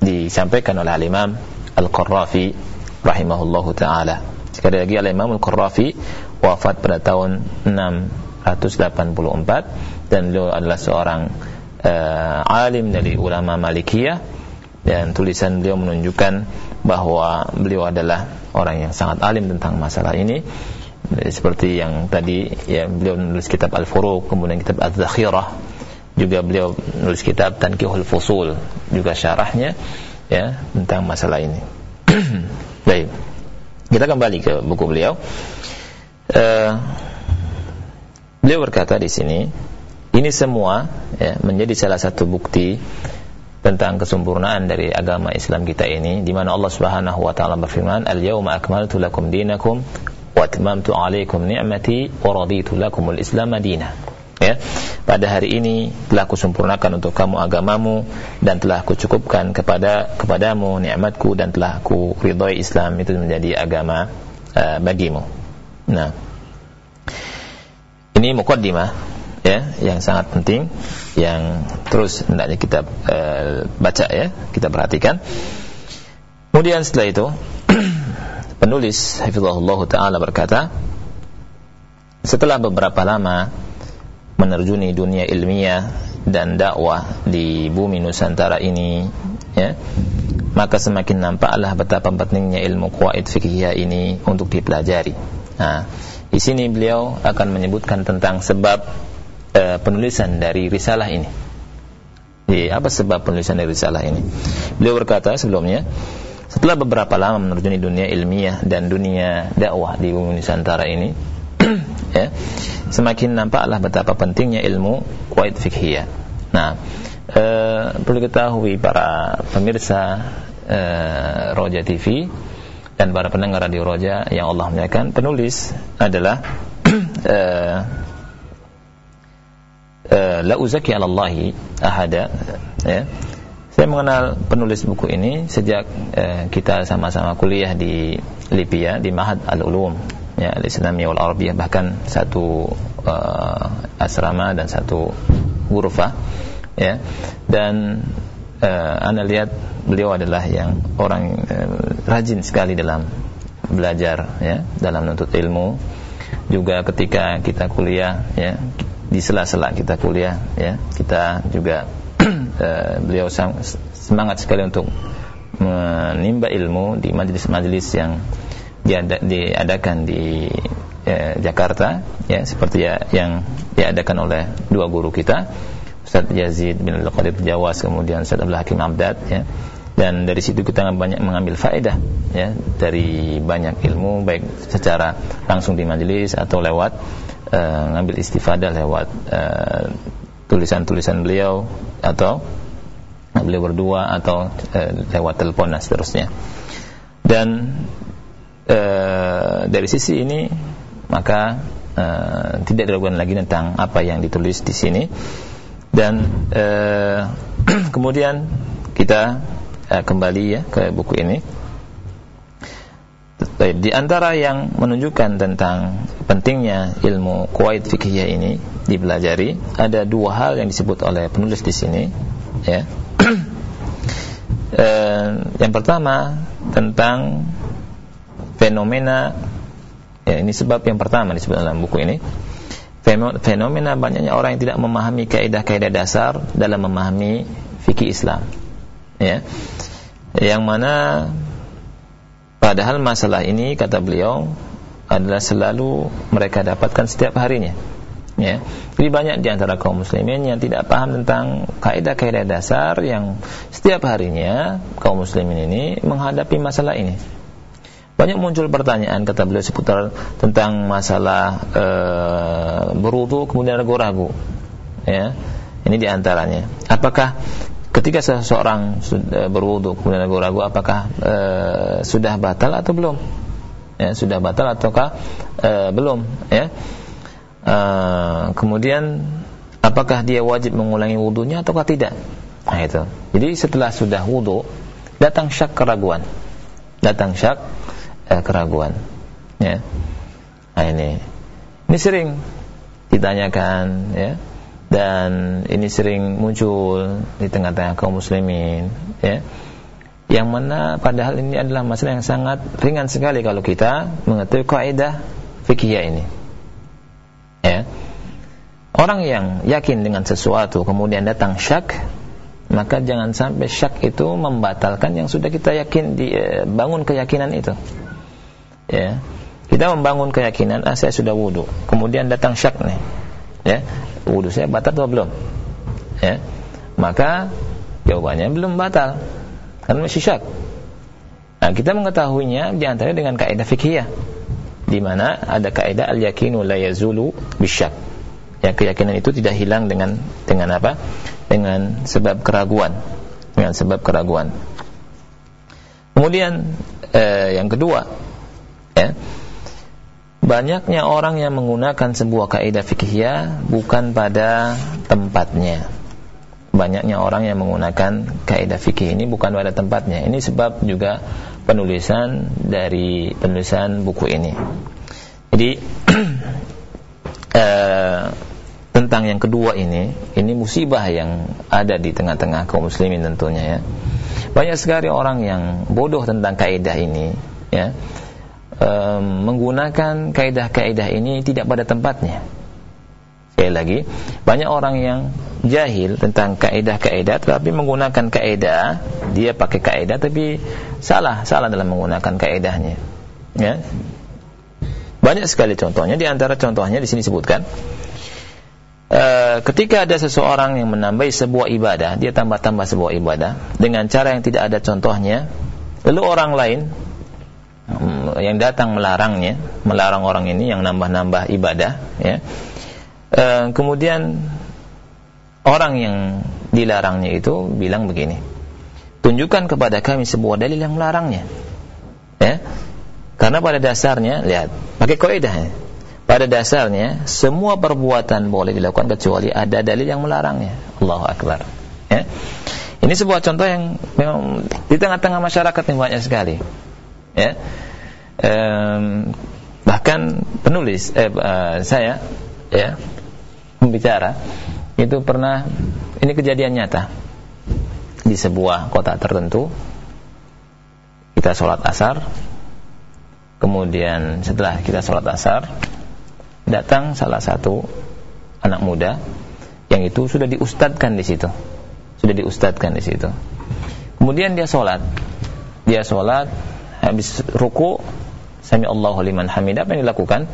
disampaikan oleh Al-Imam Al-Qarrafi rahimahullahu taala. Sekali lagi Al-Imam Al-Qarrafi wafat pada tahun 684 dan beliau adalah seorang uh, alim dari ulama Malikiyah dan tulisan beliau menunjukkan bahwa beliau adalah orang yang sangat alim tentang masalah ini seperti yang tadi ya beliau menulis kitab Al-Furuq kemudian kitab Az-Zakhirah juga beliau menulis kitab Tankihul Fusul juga syarahnya ya tentang masalah ini. Baik. Kita kembali ke buku beliau. Uh, beliau berkata di sini ini semua ya, menjadi salah satu bukti tentang kesempurnaan dari agama Islam kita ini di mana Allah Subhanahu wa taala berfirman al-yauma akmaltu lakum dinakum wa atmamtu alaikum ni'mati wa raditu lakumul Islam madina. Ya. Pada hari ini telah kusempurnakan untuk kamu agamamu dan telah kucukupkan kepada kepadamu nikmatku dan telah ku ridhoi Islam itu menjadi agama uh, bagimu. Nah, ini mukaddimah ya yang sangat penting yang terus hendaknya kita uh, baca ya, kita perhatikan. Kemudian setelah itu Penulis Hafizahullah Ta'ala berkata Setelah beberapa lama Menerjuni dunia ilmiah Dan dakwah di bumi Nusantara ini ya, Maka semakin nampaklah betapa pentingnya ilmu kuwait fikihiyah ini Untuk dipelajari Nah, di sini beliau akan menyebutkan tentang sebab uh, penulisan dari risalah ini. Jadi, apa sebab penulisan dari risalah ini? Beliau berkata sebelumnya, setelah beberapa lama menerjuni dunia ilmiah dan dunia dakwah di bumi Nusantara ini, ya, semakin nampaklah betapa pentingnya ilmu kuwait fikhiyah. Nah, e, perlu ketahui para pemirsa e, Roja TV dan para pendengar radio Roja yang Allah muliakan, penulis adalah e, e, la uzaki 'ala ahada. Ya. Saya mengenal penulis buku ini sejak kita sama-sama kuliah di Libya di Mahad Al-Ulum ya Al-Islamiyah wal Arabiyah bahkan satu uh, asrama dan satu gurfa ya. Dan uh, anda lihat beliau adalah yang orang uh, rajin sekali dalam belajar ya dalam menuntut ilmu. Juga ketika kita kuliah ya di sela-sela kita kuliah ya kita juga uh, beliau semangat sekali untuk menimba ilmu di majelis-majelis yang diada, diadakan di eh, Jakarta ya seperti ya, yang diadakan oleh dua guru kita Ustaz Yazid bin Al-Qadir Jawas kemudian Ustaz Abdul Hakim Abdad ya dan dari situ kita banyak mengambil faedah ya dari banyak ilmu baik secara langsung di majelis atau lewat uh, ngambil istifadah lewat uh, tulisan-tulisan beliau atau beliau berdua atau e, lewat telepon dan seterusnya. Dan e, dari sisi ini maka e, tidak diragukan lagi tentang apa yang ditulis di sini dan e, kemudian kita e, kembali ya ke buku ini. Di antara yang menunjukkan tentang pentingnya ilmu kuwait fikih ini dipelajari ada dua hal yang disebut oleh penulis di sini ya yang pertama tentang fenomena ya ini sebab yang pertama disebut dalam buku ini fenomena banyaknya orang yang tidak memahami kaidah-kaidah dasar dalam memahami fikih Islam ya yang mana Padahal masalah ini kata beliau adalah selalu mereka dapatkan setiap harinya. Ya. Jadi banyak di antara kaum muslimin yang tidak paham tentang kaidah-kaidah dasar yang setiap harinya kaum muslimin ini menghadapi masalah ini. Banyak muncul pertanyaan kata beliau seputar tentang masalah e, berwudu kemudian ragu-ragu. Ya. Ini di antaranya. Apakah ketika seseorang sudah berwudu kemudian ragu-ragu apakah e, sudah batal atau belum ya sudah batal ataukah e, belum ya e, kemudian apakah dia wajib mengulangi wudunya ataukah tidak nah itu jadi setelah sudah wudu datang syak keraguan datang syak e, keraguan ya nah ini ini sering ditanyakan ya dan ini sering muncul di tengah-tengah kaum muslimin ya yang mana padahal ini adalah masalah yang sangat ringan sekali kalau kita mengetahui kaidah fikih ini. Ya. Orang yang yakin dengan sesuatu kemudian datang syak, maka jangan sampai syak itu membatalkan yang sudah kita yakin di, eh, bangun keyakinan itu. Ya. Kita membangun keyakinan, ah saya sudah wudhu, kemudian datang syak nih. Ya. Wudhu saya batal atau belum? Ya. Maka jawabannya belum batal karena masih syak. Nah, kita mengetahuinya di antara dengan kaidah fikih di mana ada kaidah al-yakinu la yazulu bisyak. Ya, keyakinan itu tidak hilang dengan dengan apa? Dengan sebab keraguan. Dengan sebab keraguan. Kemudian eh, yang kedua, ya. Banyaknya orang yang menggunakan sebuah kaidah fikih bukan pada tempatnya banyaknya orang yang menggunakan kaidah fikih ini bukan pada tempatnya. Ini sebab juga penulisan dari penulisan buku ini. Jadi eh, tentang yang kedua ini, ini musibah yang ada di tengah-tengah kaum muslimin tentunya ya. Banyak sekali orang yang bodoh tentang kaidah ini, ya, eh, menggunakan kaidah-kaidah ini tidak pada tempatnya Sekali lagi, banyak orang yang jahil tentang kaidah-kaidah tetapi menggunakan kaidah, dia pakai kaidah tapi salah, salah dalam menggunakan kaidahnya. Ya. Banyak sekali contohnya, di antara contohnya di sini sebutkan e, ketika ada seseorang yang menambah sebuah ibadah, dia tambah-tambah sebuah ibadah dengan cara yang tidak ada contohnya, lalu orang lain yang datang melarangnya, melarang orang ini yang nambah-nambah ibadah, ya. Eh, kemudian orang yang dilarangnya itu bilang begini tunjukkan kepada kami sebuah dalil yang melarangnya. Ya. Karena pada dasarnya lihat pakai kaidahnya. Pada dasarnya semua perbuatan boleh dilakukan kecuali ada dalil yang melarangnya. Allahu akbar. Ya. Ini sebuah contoh yang memang di tengah-tengah masyarakat yang banyak sekali ya. Bahkan penulis eh, saya ya pembicara itu pernah ini kejadian nyata. Di sebuah kota tertentu kita sholat asar kemudian setelah kita sholat asar datang salah satu anak muda yang itu sudah diustadkan di situ. Sudah diustadkan di situ. Kemudian dia sholat. Dia sholat habis ruku sami Allahu liman hamid. Apa yang dilakukan?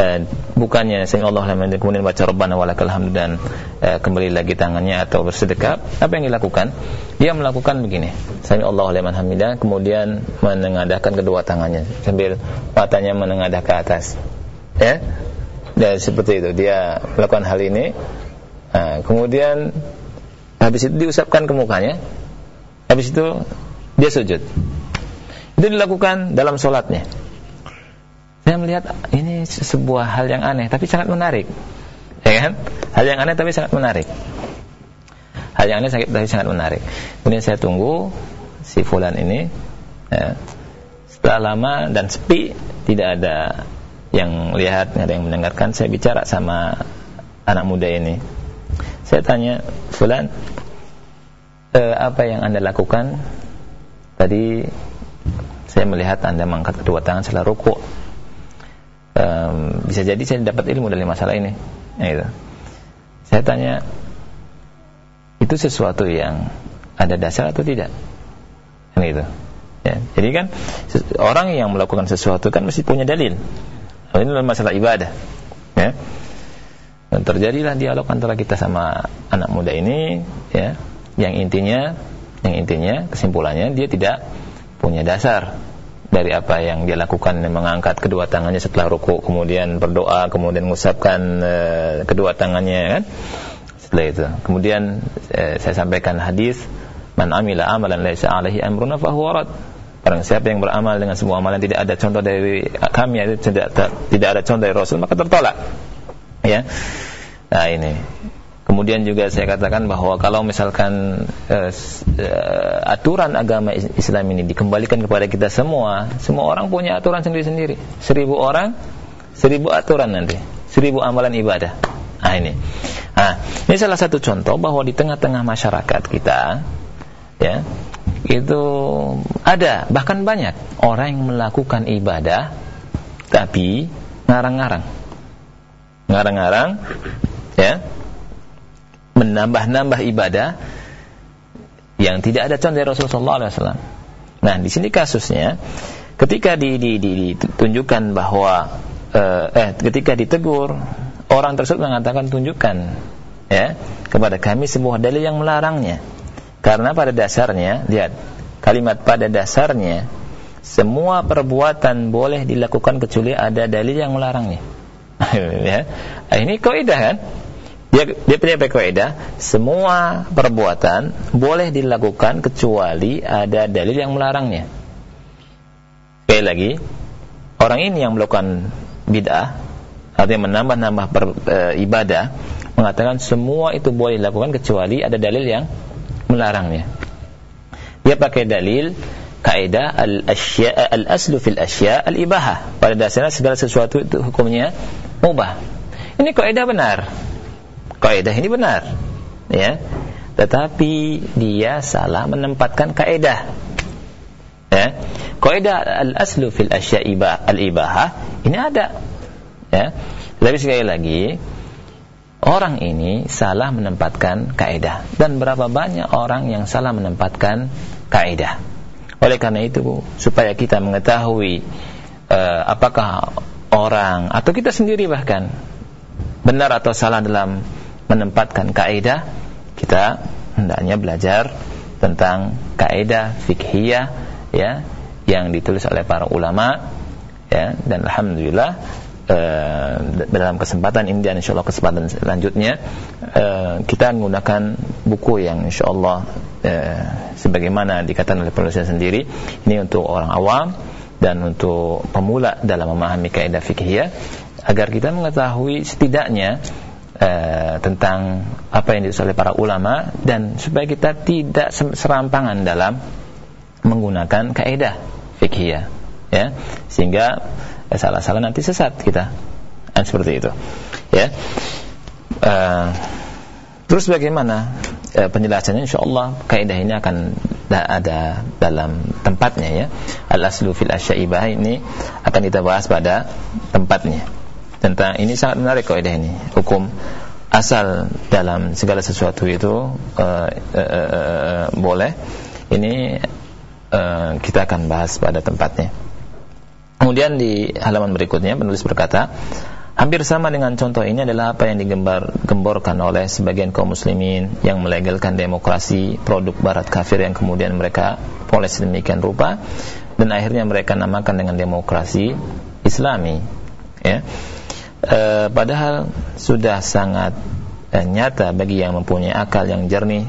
Eh, bukannya sehingga Allah kemudian baca Rabbana walakal hamd dan eh, kembali lagi tangannya atau bersedekap. Apa yang dilakukan? Dia melakukan begini. Sami Allah liman hamidah kemudian menengadahkan kedua tangannya. Sambil matanya menengadah ke atas. Ya? Dan seperti itu. Dia melakukan hal ini. Nah, kemudian habis itu diusapkan ke mukanya. Habis itu dia sujud itu dilakukan dalam sholatnya. Saya melihat ini sebuah hal yang aneh tapi sangat menarik. Ya kan? Hal yang aneh tapi sangat menarik. Hal yang aneh tapi sangat menarik. Kemudian saya tunggu si fulan ini ya, setelah lama dan sepi tidak ada yang lihat ada yang mendengarkan saya bicara sama anak muda ini. Saya tanya fulan eh, apa yang anda lakukan tadi saya melihat anda mengangkat kedua tangan setelah rukuk um, bisa jadi saya dapat ilmu dari masalah ini. Ya, gitu. saya tanya itu sesuatu yang ada dasar atau tidak? Kan gitu. Ya. jadi kan orang yang melakukan sesuatu kan mesti punya dalil. Ini adalah masalah ibadah. Ya. Dan terjadilah dialog antara kita sama anak muda ini ya. Yang intinya yang intinya kesimpulannya dia tidak punya dasar dari apa yang dia lakukan mengangkat kedua tangannya setelah ruku kemudian berdoa kemudian mengusapkan uh, kedua tangannya kan setelah itu kemudian uh, saya sampaikan hadis man amila amalan laisa alaihi amruna fahuwa rad Barang siapa yang beramal dengan semua amalan tidak ada contoh dari kami tidak tidak ada contoh dari Rasul maka tertolak. Ya. Nah ini Kemudian juga saya katakan bahwa kalau misalkan uh, aturan agama Islam ini dikembalikan kepada kita semua, semua orang punya aturan sendiri-sendiri. Seribu orang, seribu aturan nanti, seribu amalan ibadah. Nah ini, nah ini salah satu contoh bahwa di tengah-tengah masyarakat kita, ya, itu ada bahkan banyak orang yang melakukan ibadah tapi ngarang-ngarang ngarang-ngarang ya menambah-nambah ibadah yang tidak ada contoh dari Rasulullah SAW. Nah, di sini kasusnya ketika di, di, di, ditunjukkan bahwa eh, eh ketika ditegur orang tersebut mengatakan tunjukkan ya kepada kami sebuah dalil yang melarangnya. Karena pada dasarnya lihat kalimat pada dasarnya semua perbuatan boleh dilakukan kecuali ada dalil yang melarangnya. ya. Ini kaidah kan? Dia dia punya kaidah, semua perbuatan boleh dilakukan kecuali ada dalil yang melarangnya. Sekali lagi, orang ini yang melakukan bid'ah artinya menambah-nambah e, ibadah mengatakan semua itu boleh dilakukan kecuali ada dalil yang melarangnya. Dia pakai dalil kaidah al-asya al-aslu fil asya al-ibahah. Pada dasarnya segala sesuatu itu hukumnya mubah. Ini kaidah benar kaidah ini benar. Ya. Tetapi dia salah menempatkan kaidah. Ya. Kaidah al aslu fil asya al ibahah ini ada. Ya. Tapi sekali lagi orang ini salah menempatkan kaidah. Dan berapa banyak orang yang salah menempatkan kaidah? Oleh karena itu supaya kita mengetahui uh, apakah orang atau kita sendiri bahkan benar atau salah dalam menempatkan kaidah kita hendaknya belajar tentang kaidah fikhiyah ya yang ditulis oleh para ulama ya. Dan alhamdulillah uh, dalam kesempatan ini dan insyaallah kesempatan selanjutnya uh, kita menggunakan buku yang insyaallah uh, sebagaimana dikatakan oleh penulisnya sendiri ini untuk orang awam dan untuk pemula dalam memahami kaidah fikih agar kita mengetahui setidaknya uh, tentang apa yang ditulis oleh para ulama dan supaya kita tidak serampangan dalam menggunakan kaidah fikih ya. Sehingga eh, salah-salah nanti sesat kita. Dan seperti itu ya. Terus bagaimana uh, penjelasannya? Insyaallah kaidah ini akan ada dalam tempatnya ya. Al aslu fil asyaibah ini akan kita bahas pada tempatnya tentang ini sangat menarik kaidah ini. Hukum asal dalam segala sesuatu itu uh, uh, uh, uh, boleh. Ini uh, kita akan bahas pada tempatnya. Kemudian di halaman berikutnya penulis berkata Hampir sama dengan contoh ini adalah apa yang digembar gemborkan oleh sebagian kaum muslimin yang melegalkan demokrasi produk barat kafir yang kemudian mereka poles demikian rupa dan akhirnya mereka namakan dengan demokrasi islami. Ya e, padahal sudah sangat e, nyata bagi yang mempunyai akal yang jernih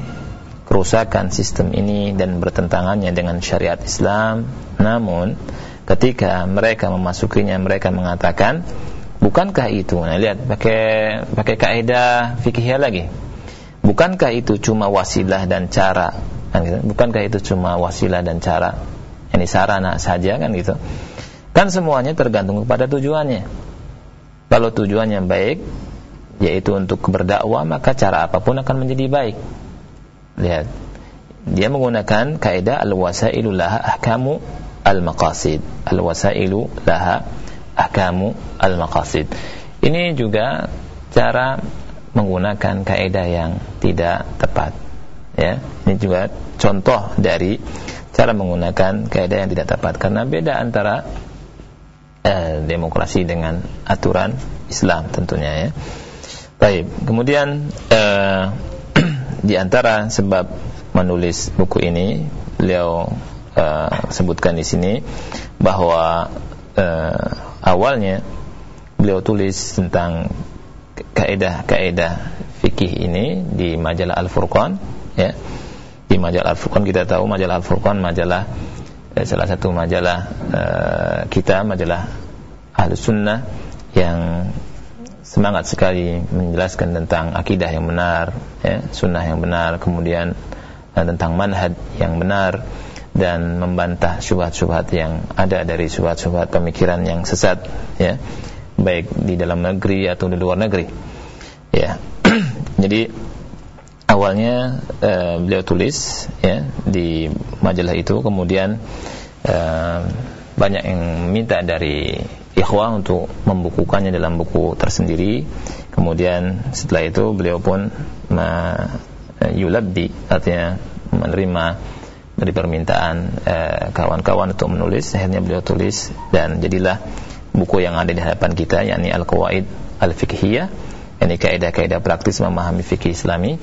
kerusakan sistem ini dan bertentangannya dengan syariat Islam. Namun ketika mereka memasukinya mereka mengatakan bukankah itu? Nah lihat pakai pakai kaidah fikih lagi. Bukankah itu cuma wasilah dan cara? Kan gitu. Bukankah itu cuma wasilah dan cara? Ini sarana saja kan gitu. Kan semuanya tergantung kepada tujuannya kalau tujuannya baik, yaitu untuk berdakwah, maka cara apa pun akan menjadi baik. Lihat. Dia menggunakan kaidah al-wasailu laha ahkamu al-maqasid. Al-wasailu laha ahkamu al-maqasid. Ini juga cara menggunakan kaidah yang tidak tepat. Ya, ini juga contoh dari cara menggunakan kaidah yang tidak tepat karena beda antara eh, demokrasi dengan aturan Islam tentunya ya. Baik, kemudian eh, di antara sebab menulis buku ini beliau eh, sebutkan di sini bahwa eh, awalnya beliau tulis tentang kaidah-kaidah fikih ini di majalah Al-Furqan ya. Di majalah Al-Furqan kita tahu majalah Al-Furqan majalah salah satu majalah eh, kita majalah ahlu sunnah yang semangat sekali menjelaskan tentang akidah yang benar ya, sunnah yang benar kemudian eh, tentang manhaj yang benar dan membantah syubhat-syubhat yang ada dari syubhat-syubhat pemikiran yang sesat ya baik di dalam negeri atau di luar negeri ya. Jadi awalnya uh, beliau tulis ya di majalah itu. Kemudian uh, banyak yang minta dari ikhwah untuk membukukannya dalam buku tersendiri. Kemudian setelah itu beliau pun yulabdi artinya menerima dari permintaan kawan-kawan untuk menulis. Akhirnya beliau tulis dan jadilah buku yang ada di hadapan kita yakni Al-Qawaid Al-Fiqhiyah yakni kaidah-kaidah praktis memahami fikih Islami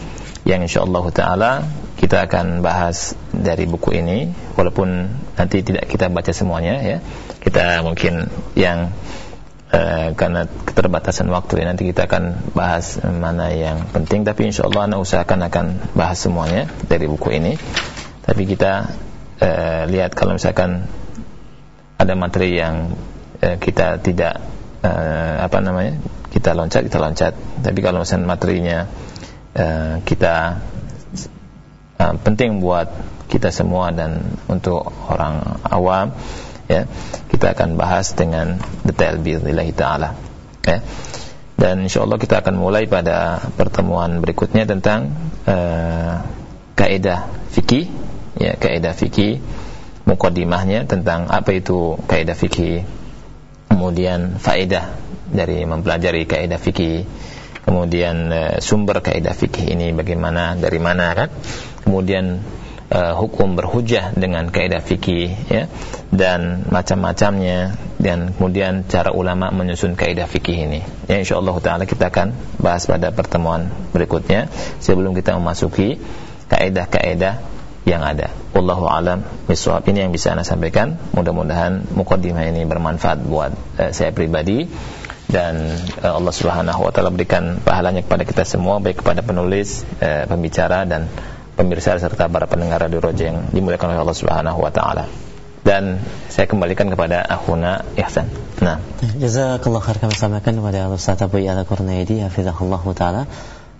yang insyaallah taala kita akan bahas dari buku ini walaupun nanti tidak kita baca semuanya ya. Kita mungkin yang uh, karena keterbatasan waktu ya nanti kita akan bahas mana yang penting tapi insyaallah ana usahakan akan bahas semuanya dari buku ini. Tapi kita uh, lihat kalau misalkan ada materi yang uh, kita tidak apa namanya? kita loncat kita loncat. Tapi kalau misalkan materinya Eh, kita uh, penting buat kita semua dan untuk orang awam ya kita akan bahas dengan detail billahi taala ya. Dan insyaallah kita akan mulai pada pertemuan berikutnya tentang uh, kaidah fikih ya kaidah fikih mukadimahnya tentang apa itu kaidah fikih. Kemudian faedah dari mempelajari kaidah fikih kemudian uh, sumber kaidah fikih ini bagaimana dari mana kan kemudian uh, hukum berhujah dengan kaidah fikih ya dan macam-macamnya dan kemudian cara ulama menyusun kaidah fikih ini ya insyaallah taala kita akan bahas pada pertemuan berikutnya sebelum kita memasuki kaidah-kaidah yang ada. Wallahu alam bisawab ini yang bisa Anda sampaikan. Mudah-mudahan mukadimah ini bermanfaat buat uh, saya pribadi dan uh, Allah Subhanahu wa taala berikan pahalanya kepada kita semua baik kepada penulis, uh, pembicara dan pemirsa serta para pendengar radio Roja yang dimuliakan oleh Allah Subhanahu wa taala. Dan saya kembalikan kepada Akhuna Ihsan. Nah, jazakallahu khair kami sampaikan kepada Ustaz Abu Ya'la Qurnaidi hafizahullah taala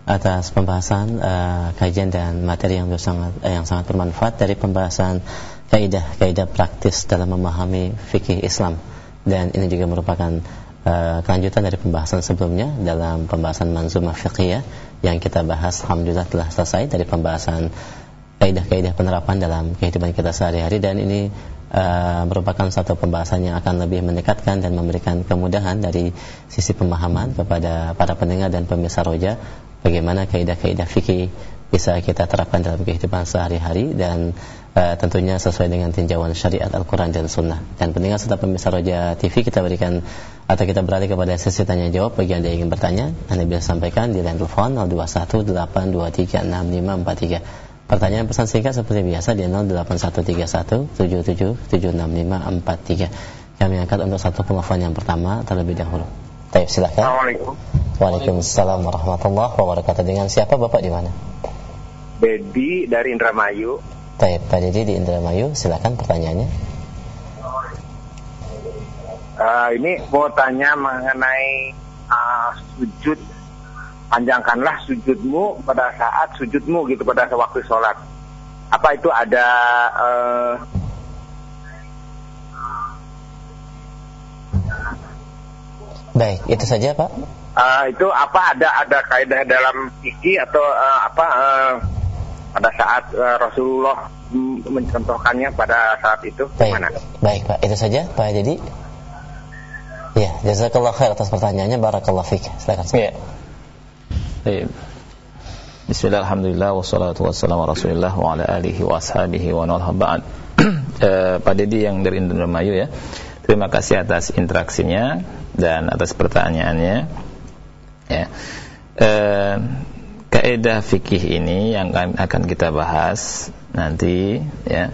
atas pembahasan uh, kajian dan materi yang sangat uh, yang sangat bermanfaat dari pembahasan kaidah-kaidah praktis dalam memahami fikih Islam dan ini juga merupakan uh, kelanjutan dari pembahasan sebelumnya dalam pembahasan manzumah fiqhiyah yang kita bahas alhamdulillah telah selesai dari pembahasan kaidah-kaidah penerapan dalam kehidupan kita sehari-hari. Dan ini uh, merupakan satu pembahasan yang akan lebih mendekatkan dan memberikan kemudahan dari sisi pemahaman kepada para pendengar dan pemirsa roja bagaimana kaidah-kaidah fikih bisa kita terapkan dalam kehidupan sehari-hari dan uh, tentunya sesuai dengan tinjauan syariat Al-Quran dan Sunnah. Dan pendengar serta pemirsa Roja TV kita berikan atau kita beralih kepada sesi tanya jawab bagi anda yang ingin bertanya anda bisa sampaikan di line telepon 0218236543 pertanyaan pesan singkat seperti biasa di 08131777654 kami angkat untuk satu penelpon yang pertama terlebih dahulu Baik, silakan. Assalamualaikum. Waalaikumsalam warahmatullahi wabarakatuh. Dengan siapa Bapak di mana? Dedi dari Indramayu. Baik, Pak Dedi di Indramayu, silakan pertanyaannya. Uh, ini mau tanya mengenai uh, sujud. Panjangkanlah sujudmu pada saat sujudmu gitu pada waktu sholat. Apa itu ada uh, Baik, itu saja Pak. Uh, itu apa ada ada kaidah dalam fikih atau uh, apa uh, pada saat uh, Rasulullah mencontohkannya pada saat itu baik, mana? Baik Pak, itu saja Pak Jadi. Ya, jazakallah khair atas pertanyaannya. Barakallah fiik. Silakan. Ya. Baik. Bismillah, alhamdulillah, wassalatu wassalamu rasulillah wa ala alihi wa ashabihi wa nalha ba'd eh, Pak Dedi yang dari Indramayu ya Terima kasih atas interaksinya Dan atas pertanyaannya Ya eh, kaidah fikih ini yang akan kita bahas nanti ya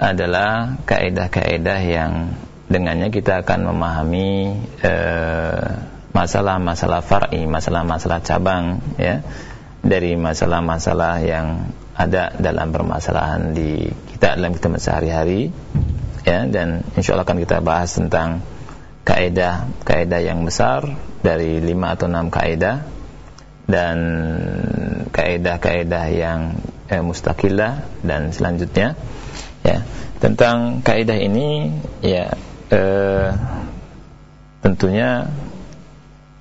adalah kaidah-kaidah yang dengannya kita akan memahami masalah-masalah far'i, masalah-masalah cabang ya dari masalah-masalah yang ada dalam permasalahan di kita dalam kita sehari-hari ya dan insya Allah akan kita bahas tentang kaidah kaidah yang besar dari lima atau enam kaidah dan kaidah-kaidah yang eh, mustaqilah dan selanjutnya ya. Tentang kaidah ini ya eh, tentunya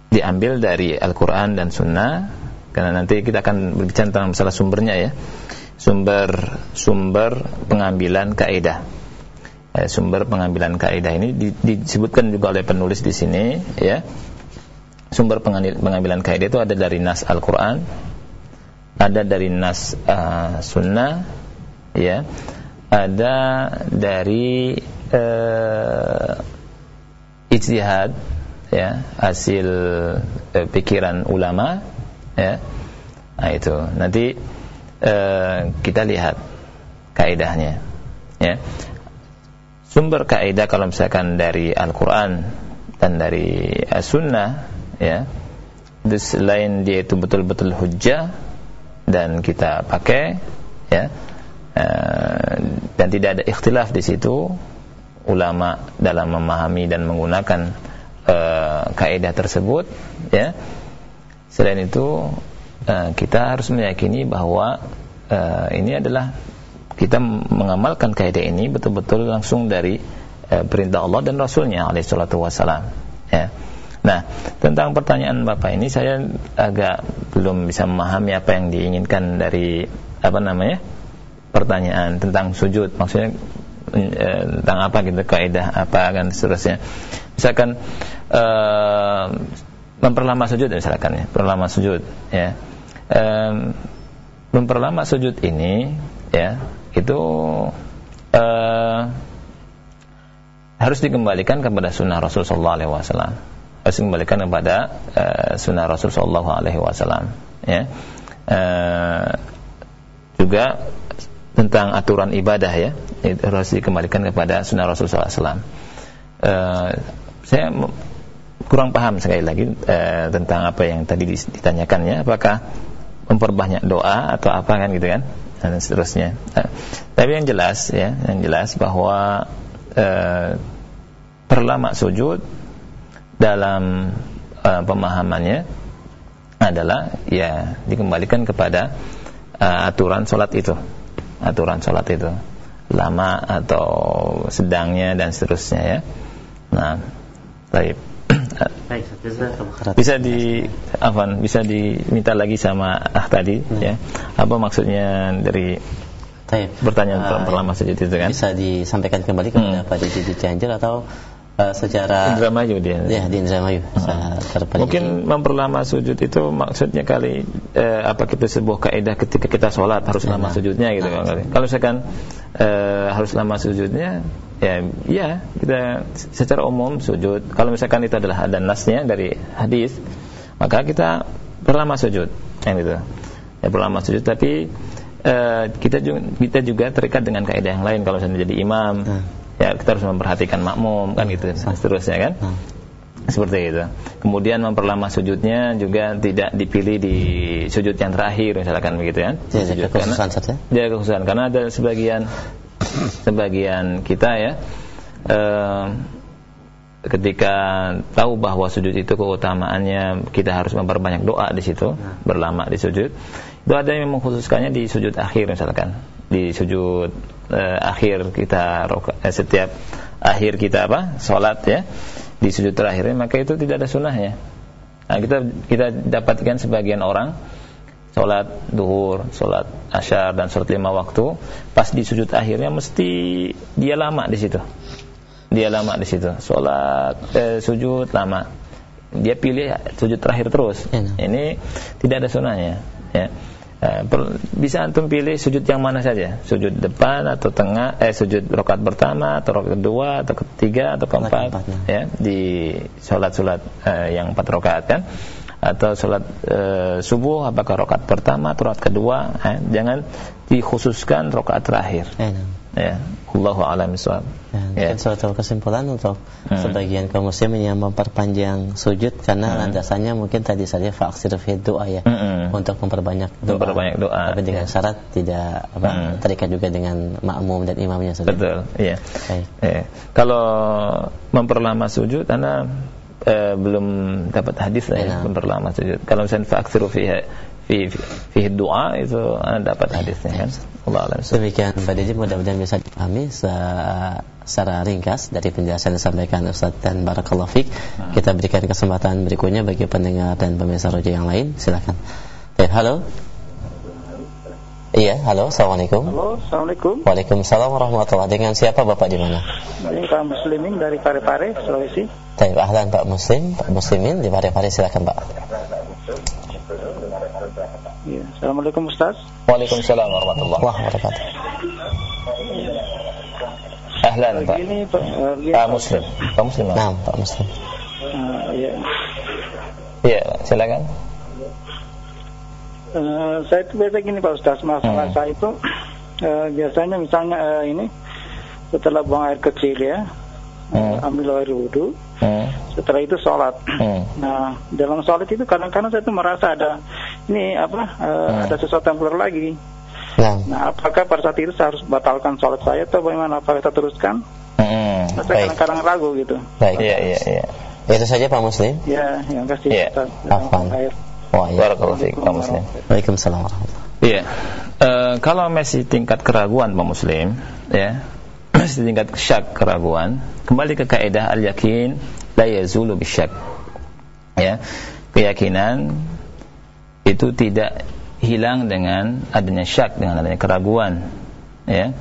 diambil dari Al-Qur'an dan Sunnah. Karena nanti kita akan berbicara tentang masalah sumbernya ya. Sumber sumber pengambilan kaidah eh, sumber pengambilan kaidah ini di, disebutkan juga oleh penulis di sini ya sumber pengambilan kaidah itu ada dari nas Al-Qur'an ada dari nas uh, sunnah ya ada dari uh, ijtihad ya hasil uh, pikiran ulama ya. Nah itu. Nanti uh, kita lihat kaidahnya ya. Sumber kaidah kalau misalkan dari Al-Qur'an dan dari As-Sunnah ya. Selain dia itu betul-betul hujjah dan kita pakai ya uh, dan tidak ada ikhtilaf di situ ulama dalam memahami dan menggunakan uh, kaidah tersebut ya. Selain itu uh, kita harus meyakini bahwa ini adalah kita mengamalkan kaidah ini betul-betul langsung dari perintah Allah dan Rasulnya alaihissalatu wassalam ya Nah, tentang pertanyaan Bapak ini saya agak belum bisa memahami apa yang diinginkan dari apa namanya? pertanyaan tentang sujud. Maksudnya eh, tentang apa gitu kaidah apa kan seterusnya. Misalkan eh, memperlama sujud misalkan ya, memperlama sujud ya. Eh, memperlama sujud ini ya, itu eh, harus dikembalikan kepada sunnah Rasul sallallahu alaihi harus kembalikan kepada uh, sunnah Rasul Shallallahu Alaihi Wasallam. Ya. Uh, juga tentang aturan ibadah ya itu harus dikembalikan kepada sunnah Rasul SAW. Uh, saya kurang paham sekali lagi uh, tentang apa yang tadi ditanyakan ya, apakah memperbanyak doa atau apa kan gitu kan dan seterusnya. Uh, tapi yang jelas ya, yang jelas bahwa uh, perlama sujud dalam uh, pemahamannya adalah ya dikembalikan kepada uh, aturan sholat itu. Aturan sholat itu. Lama atau sedangnya dan seterusnya ya. Nah baik. Bisa di apa bisa diminta lagi sama ah tadi hmm. ya. Apa maksudnya dari Taib. bertanya uh, perlama sujud itu kan? Bisa disampaikan kembali kepada hmm. Pak Didi Cianjur atau uh, secara Indramayu dia. Ya, di Indramayu. Hmm. Mungkin memperlama sujud itu maksudnya kali eh, apa kita sebuah kaidah ketika kita sholat harus ya, lama sujudnya gitu nah. Kalau misalkan eh, harus lama sujudnya ya ya kita secara umum sujud. Kalau misalkan itu adalah ada nasnya dari hadis, maka kita perlama sujud yang itu. Ya perlama sujud tapi uh, kita juga kita juga terikat dengan kaidah yang lain kalau misalnya jadi imam. Hmm ya kita harus memperhatikan makmum kan gitu dan seterusnya kan? Seperti itu. Kemudian memperlama sujudnya juga tidak dipilih di sujud yang terakhir misalkan begitu kan ya, sujud, kekhususan saja. Ya kekhususan. Karena ada sebagian sebagian kita ya eh, ketika tahu bahwa sujud itu keutamaannya kita harus memperbanyak doa di situ hmm. berlama di sujud. Itu ada yang mengkhususkannya di sujud akhir misalkan. Di sujud uh, akhir kita eh, setiap akhir kita apa? Salat ya. Di sujud terakhir maka itu tidak ada sunnahnya. Nah, kita kita dapatkan sebagian orang salat duhur, salat asyar dan salat lima waktu. Pas di sujud akhirnya mesti dia lama di situ. Dia lama di situ. Salat eh, sujud lama. Dia pilih sujud terakhir terus. Ya, ini tidak ada sunnahnya ya. Eh, bisa antum pilih sujud yang mana saja. Sujud depan atau tengah eh sujud rokat pertama atau rokat kedua atau ketiga atau keempat ya di sholat-sholat eh, yang empat rokat kan? Atau sholat eh, subuh apakah rokat pertama atau rokat kedua eh, jangan dikhususkan rokat terakhir. Eh, ya Allahu alam Ya, ya. suatu kesimpulan untuk hmm. sebagian kaum muslim yang memperpanjang sujud karena hmm. landasannya mungkin tadi saja faksir fi doa ya hmm. untuk memperbanyak doa. Memperbanyak doa. Tapi dengan ya. syarat tidak apa hmm. terikat juga dengan makmum dan imamnya. Betul, iya. Ya. Kalau memperlama sujud karena eh, belum dapat hadis lah ya, ya memperlama sujud. Kalau misalnya faksiru fi fi fi doa itu anda dapat hadisnya kan. Allah alam. Demikian Pak Didi mudah-mudahan bisa dipahami secara ringkas dari penjelasan yang disampaikan Ustaz dan Barakallahu Fik. Kita berikan kesempatan berikutnya bagi pendengar dan pemirsa roja yang lain. Silakan. Halo. Iya, halo, assalamualaikum. Halo, assalamualaikum. Waalaikumsalam warahmatullahi Dengan siapa bapak di mana? Ini Pak Muslimin dari Parepare, Sulawesi. Baik, ahlan Pak Muslim, Pak Muslimin di Parepare silakan Pak. Ya, Assalamualaikum Ustaz. Waalaikumsalam warahmatullahi wabarakatuh. Ahlan Pak. Begini Pak, uh, Pak Muslim. Pak Muslim. Nah, Pak Muslim. Uh, ya. Iya, silakan. Uh, saya itu biasa gini Pak Ustaz, masalah Hmm. saya itu uh, biasanya misalnya uh, ini setelah buang air kecil ya, Hmm. ambil air wudhu, Hmm. setelah itu sholat. Hmm. Nah, dalam sholat itu kadang-kadang saya tuh merasa ada ini apa, uh, Hmm. ada sesuatu yang keluar lagi. Nah, Nah, apakah pada saat itu saya harus batalkan sholat saya atau bagaimana? Apakah kita teruskan? Hmm. Saya kadang-kadang ragu gitu. baik. Iya, iya, iya. Itu saja Pak Muslim. Ya, yang kasih Iya. Ustaz. Wah, ya. Barakallahu fiik Pak Muslim. Waalaikumsalam warahmatullahi Iya. Eh, kalau masih tingkat keraguan Pak Muslim, ya. Masih tingkat syak keraguan, kembali ke kaidah al-yakin la yazulu bisyak. Ya. Keyakinan itu tidak hilang dengan adanya syak, dengan adanya keraguan. Ya.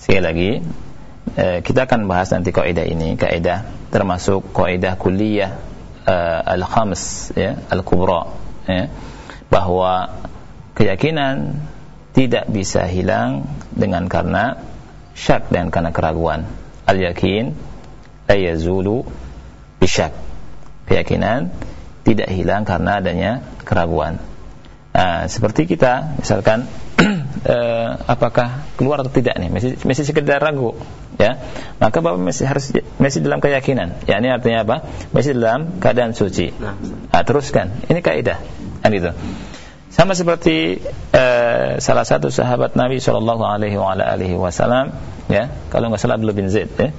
Sekali lagi, eh, kita akan bahas nanti kaidah ini, kaidah termasuk kaidah kuliah eh, al-khams ya, al-kubra ya. Bahwa keyakinan tidak bisa hilang dengan karena syak dan karena keraguan. Al-yakin la yazulu bisyak. Keyakinan tidak hilang karena adanya keraguan. Nah, seperti kita misalkan eh, apakah keluar atau tidak nih? Masih masih sekedar ragu ya. Maka bapak masih harus masih dalam keyakinan. Ya ini artinya apa? Masih dalam keadaan suci. Nah, teruskan. Ini kaidah. Kan itu sama seperti eh, salah satu sahabat Nabi Shallallahu Alaihi Wasallam ya. Kalau nggak salah Abdullah bin Zaid ya.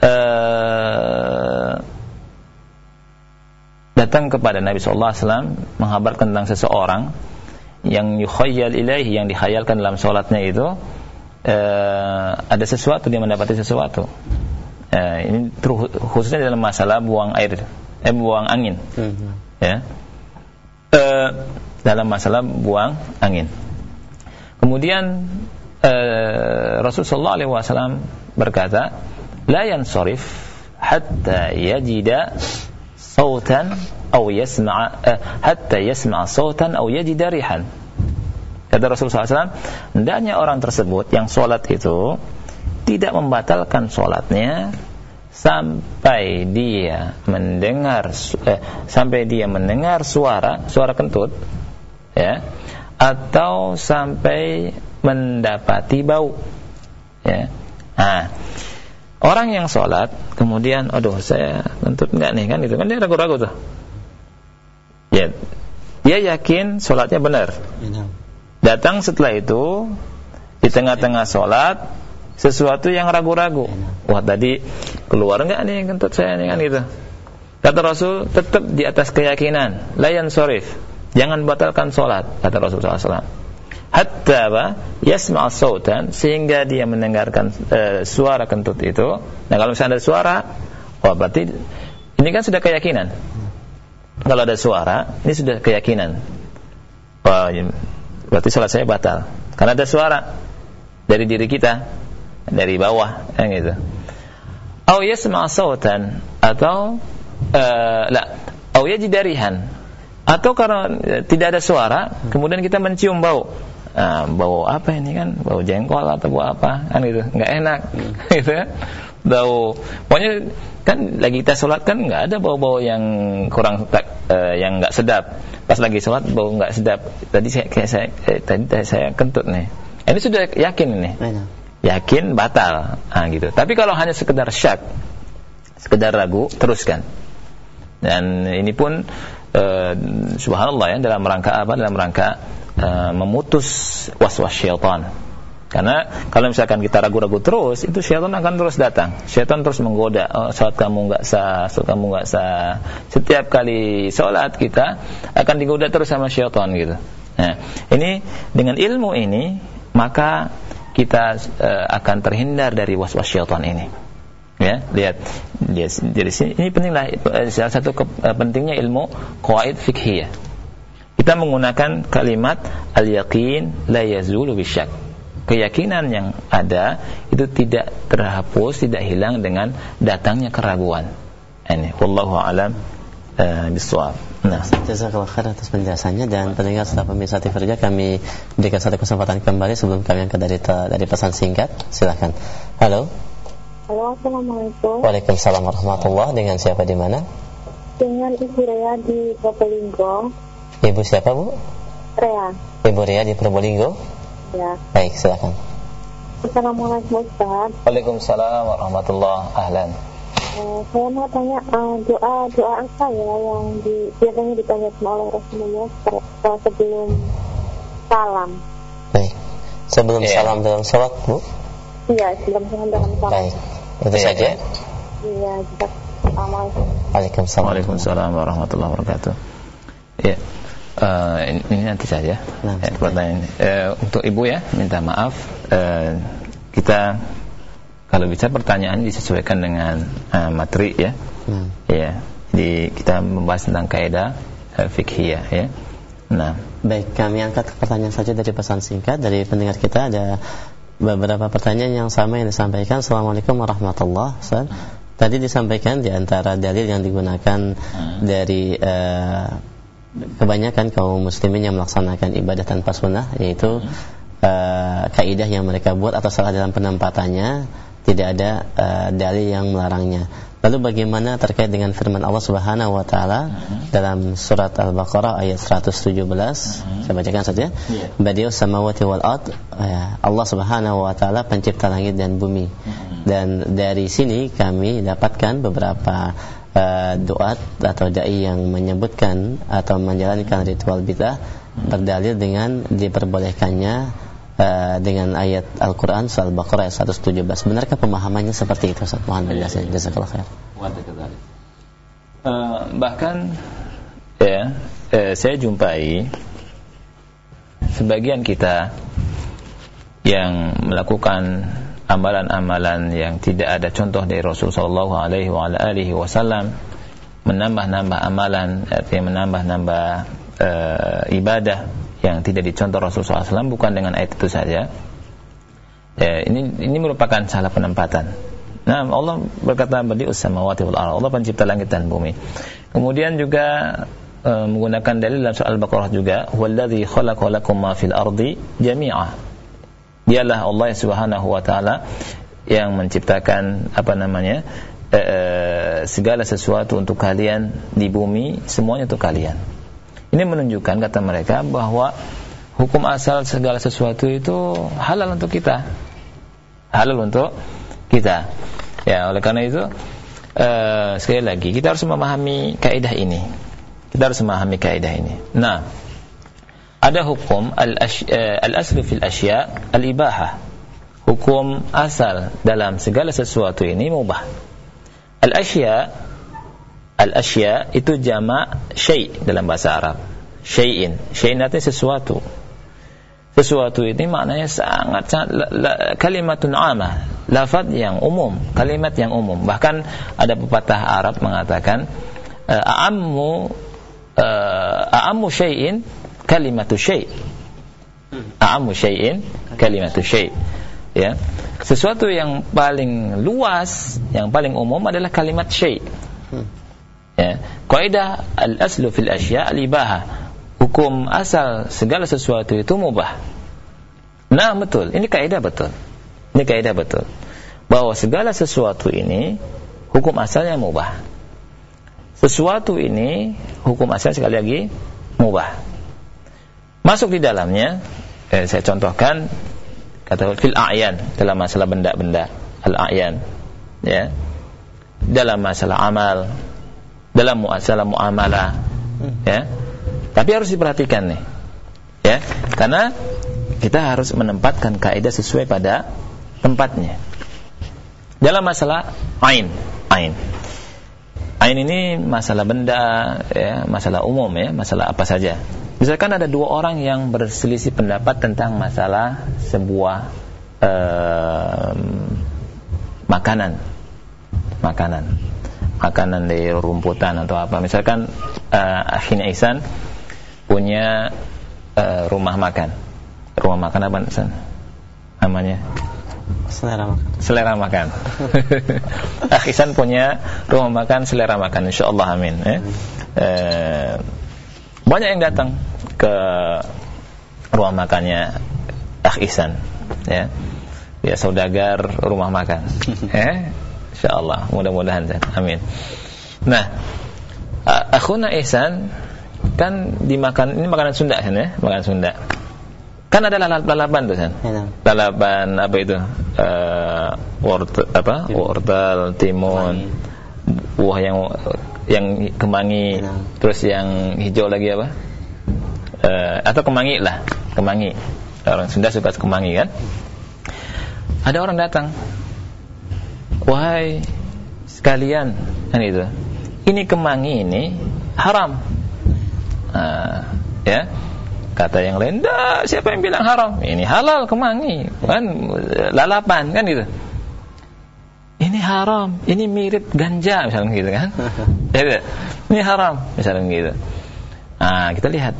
Eh, datang kepada Nabi Sallallahu Alaihi Wasallam menghabarkan tentang seseorang yang yukhayyal ilaihi yang dikhayalkan dalam sholatnya itu eh, ada sesuatu dia mendapati sesuatu. Eh, ini khususnya dalam masalah buang air eh buang angin. Mhm. ya. Eh, dalam masalah buang angin. Kemudian eh, Rasulullah Wasallam berkata la yansarif hatta yajida sautan atau yasma'a eh, hatta yasma'a sautan atau yajida rihan kata Rasulullah SAW hendaknya orang tersebut yang sholat itu tidak membatalkan sholatnya sampai dia mendengar eh, sampai dia mendengar suara suara kentut ya atau sampai mendapati bau ya. Nah orang yang sholat kemudian aduh saya kentut enggak nih kan itu kan dia ragu-ragu tuh. Ya dia yakin sholatnya benar datang setelah itu di tengah-tengah sholat sesuatu yang ragu-ragu. Wah tadi keluar enggak nih kentut saya nih kan gitu. Kata Rasul tetap di atas keyakinan. Layan sorif jangan batalkan sholat kata Rasul SAW hatta apa? Yasma' sautan sehingga dia mendengarkan e, suara kentut itu. Nah kalau misalnya ada suara wah berarti ini kan sudah keyakinan. Kalau ada suara ini sudah keyakinan. Wah ini- berarti sholat saya batal. Karena ada suara dari diri kita dari bawah yang gitu. Atau yasma' sautan atau eh, la atau yajidarihan atau karena tidak ada suara kemudian kita mencium bau. Nah, bau apa ini kan? Bau jengkol atau bau apa? Kan gitu. Nggak enak. Gitu ya bau. Pokoknya kan lagi kita sholat kan nggak ada bau-bau yang kurang tak, eh, yang nggak sedap. Pas lagi sholat bau nggak sedap. Tadi saya kayak saya eh, tadi saya kentut nih. Ini sudah yakin ini? Enak. yakin batal. Ah gitu. Tapi kalau hanya sekedar syak sekedar ragu teruskan. Dan ini pun eh, subhanallah ya dalam rangka apa? Dalam rangka eh, memutus was-was syaitan karena kalau misalkan kita ragu-ragu terus itu syaitan akan terus datang. Syaitan terus menggoda oh, sholat kamu nggak sah sholat kamu nggak sah. Setiap kali sholat kita akan digoda terus sama syaitan gitu. Nah ini dengan ilmu ini maka kita eh, akan terhindar dari was-was syaitan ini. Ya lihat. Dari sini ini pentinglah eh, salah satu ke- eh, pentingnya ilmu qawaid fikhiyah kita menggunakan kalimat al-yaqin la yazulu bisyak. Keyakinan yang ada itu tidak terhapus, tidak hilang dengan datangnya keraguan. Ini wallahu alam uh, bisawab. Nah, jazakallah khair atas penjelasannya dan pendengar setelah pemirsa TV kami berikan satu kesempatan kembali sebelum kami angkat dari dari pesan singkat. Silakan. Halo. Halo, Assalamualaikum. Waalaikumsalam warahmatullahi Dengan siapa di mana? Dengan Ibu Rea di Probolinggo. Ibu siapa, Bu? Rea. Ibu Rea di Probolinggo? Ya. Baik, silakan. Assalamualaikum Ustaz. Waalaikumsalam warahmatullahi Ahlan. Uh, saya mau tanya uh, doa doa apa ya yang di, biasanya dipanjatkan oleh Rasulullah sebelum salam. Baik. Sebelum yeah. salam dalam sholat, Bu? Iya, sebelum salam dalam sholat. Baik. Itu yeah. saja. Iya, Assalamualaikum. Waalaikumsalam. Waalaikumsalam warahmatullahi wabarakatuh. Ya. Uh, ini, nanti saja. Nah, ya, pertanyaan. Uh, untuk ibu ya minta maaf. Uh, kita kalau bisa pertanyaan disesuaikan dengan uh, materi ya. Hmm. ya di kita membahas tentang kaidah uh, fikhiyah ya nah. Baik kami angkat pertanyaan saja dari pesan singkat. Dari pendengar kita ada beberapa pertanyaan yang sama yang disampaikan. Assalamualaikum warahmatullahi wabarakatuh. Tadi disampaikan di antara dalil yang digunakan hmm. dari uh, kebanyakan kaum muslimin yang melaksanakan ibadah tanpa sunnah yaitu uh, kaidah yang mereka buat atau salah dalam penempatannya tidak ada uh, dalil yang melarangnya. Lalu bagaimana terkait dengan firman Allah Subhanahu wa taala uh-huh. dalam surat Al-Baqarah ayat 117? Uh-huh. Saya bacakan saja. Yeah. Badius samawati wal ard. Uh, Allah Subhanahu wa taala pencipta langit dan bumi. Uh-huh. Dan dari sini kami dapatkan beberapa uh, doa atau dai yang menyebutkan atau menjalankan ritual bidah berdalil dengan diperbolehkannya uh, dengan ayat Al-Qur'an surah Al-Baqarah ayat 117. Benarkah pemahamannya seperti itu Ustaz? Mohon penjelasan. Jazakallahu khair. Uh, bahkan ya uh, saya jumpai sebagian kita yang melakukan amalan-amalan yang tidak ada contoh dari Rasul sallallahu alaihi wasallam menambah-nambah amalan artinya menambah-nambah uh, ibadah yang tidak dicontoh Rasul SAW bukan dengan ayat itu saja. Ya, ini ini merupakan salah penempatan. Nah Allah berkata badi'us samawati wal Allah pencipta langit dan bumi. Kemudian juga uh, menggunakan dalil dalam surah Al-Baqarah juga wallazi khalaqa lakum ma fil ardi jami'a dialah Allah Subhanahu wa taala yang menciptakan apa namanya uh, segala sesuatu untuk kalian di bumi semuanya untuk kalian. Ini menunjukkan kata mereka bahwa hukum asal segala sesuatu itu halal untuk kita. Halal untuk kita. Ya oleh karena itu uh, sekali lagi kita harus memahami kaidah ini. Kita harus memahami kaidah ini. Nah ada hukum eh, al-aslu fil asya al-ibahah hukum asal dalam segala sesuatu ini mubah. Al-asya al-asya itu jama' syai' dalam bahasa Arab. Syai'in. Syai'in artinya sesuatu. Sesuatu ini maknanya sangat, sangat kalimatun amah. Lafaz yang umum. Kalimat yang umum. Bahkan ada pepatah Arab mengatakan eh, a'ammu uh, a'ammu syai'in kalimatu syai' a'amu syai'in kalimatu syai' ya. Sesuatu yang paling luas yang paling umum adalah kalimat syai' ya. Kaidah al-aslu fil asya' al-ibaha. Hukum asal segala sesuatu itu mubah. Nah betul. Ini kaidah betul. Ini kaidah betul. Bahwa segala sesuatu ini hukum asalnya mubah. Sesuatu ini hukum asal sekali lagi mubah Masuk di dalamnya, eh, saya contohkan kata fil a'yan dalam masalah benda-benda al-a'yan ya. Dalam masalah amal, dalam masalah muamalah ya. Tapi harus diperhatikan nih. Ya, karena kita harus menempatkan kaidah sesuai pada tempatnya. Dalam masalah ain, ain. Ain ini masalah benda ya, masalah umum ya, masalah apa saja. Misalkan ada dua orang yang berselisih pendapat tentang masalah sebuah uh, makanan, makanan, makanan dari rumputan atau apa. Misalkan uh, akhirnya Ihsan punya uh, rumah makan. Rumah makan apa San? Namanya? Selera makan. Selera makan. Akhisan punya rumah makan selera makan insyaallah amin ya. Uh, banyak yang datang ke rumah makannya Akhisan ya. Ya saudagar rumah makan. ya. Insyaallah mudah-mudahan amin. Nah, akhuna Ihsan kan dimakan ini makanan Sunda kan ya, makanan Sunda. Kan ada lalapan tuh kan? Ya, lalapan apa itu? Uh, wortel apa? Wortel, timun, buah yang yang kemangi, ya. terus yang hijau lagi apa? Uh, atau kemangi lah, kemangi. Orang Sunda suka kemangi kan? Ada orang datang, wahai sekalian, kan itu. Ini kemangi ini haram. Uh, ya Kata yang lain, siapa yang bilang haram? Ini halal kemangi, kan lalapan kan gitu. Ini haram, ini mirip ganja misalnya gitu kan. ya, ini haram misalnya gitu. Nah, kita lihat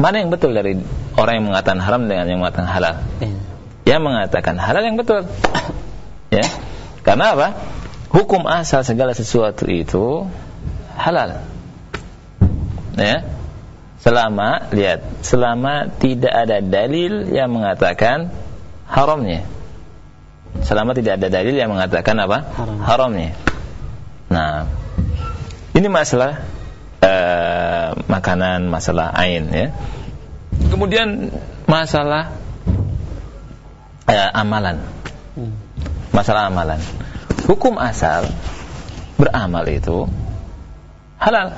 mana yang betul dari orang yang mengatakan haram dengan yang mengatakan halal. Ya. Yang mengatakan halal yang betul. ya. Karena apa? Hukum asal segala sesuatu itu halal. Ya selama lihat selama tidak ada dalil yang mengatakan haramnya selama tidak ada dalil yang mengatakan apa Haram. haramnya nah ini masalah uh, makanan masalah ain ya kemudian masalah uh, amalan hmm. masalah amalan hukum asal beramal itu halal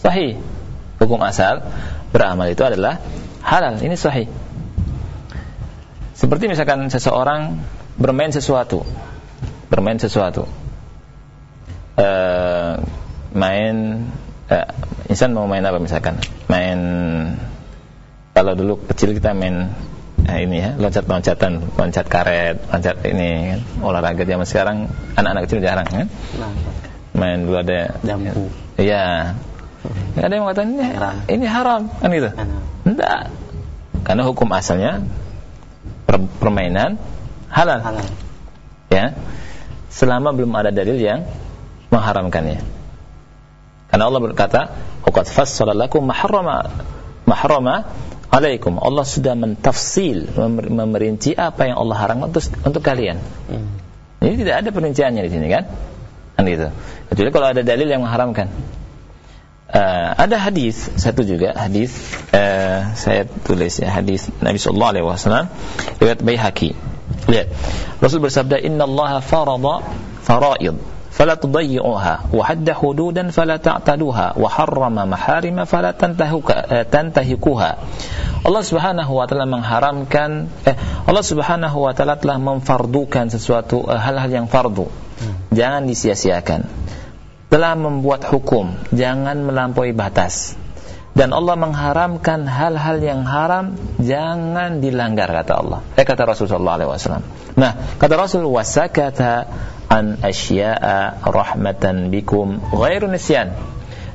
sahih hukum asal beramal itu adalah halal. Ini sahih. Seperti misalkan seseorang bermain sesuatu, bermain sesuatu, uh, main, uh, insan mau main apa misalkan, main kalau dulu kecil kita main nah ini ya loncat-loncatan, loncat karet, loncat ini kan, olahraga zaman sekarang anak-anak kecil jarang kan, nah. main dulu ada, jambu, iya. Ada yang mengatakan ini, ini haram kan gitu. Tidak. Karena hukum asalnya per, permainan halal. halal. Ya. Selama belum ada dalil yang mengharamkannya. Karena Allah berkata, "Qad fassala lakum mahrama alaikum." Allah sudah mentafsil, memerinci apa yang Allah haramkan untuk, untuk kalian. Hmm. Jadi tidak ada perinciannya di sini kan? Kan gitu. Kecuali kalau ada dalil yang mengharamkan. Uh, ada hadis satu juga hadis uh, saya tulis ya hadis Nabi sallallahu alaihi wasallam riwayat Baihaqi. Lihat Rasul bersabda inna Allah farada faraid fala tudayyi'uha wa hadda hududan fala ta'taduha wa harrama maharima fala tantahuka uh, tantahikuha Allah Subhanahu wa taala mengharamkan eh, Allah Subhanahu wa taala telah memfardukan sesuatu hal-hal uh, yang fardu. Hmm. jangan disia-siakan telah membuat hukum. Jangan melampaui batas. Dan Allah mengharamkan hal-hal yang haram jangan dilanggar kata Allah. Eh kata Rasulullah SAW nah kata Rasul wasakata an asya'a rahmatan bikum ghairu nisyan.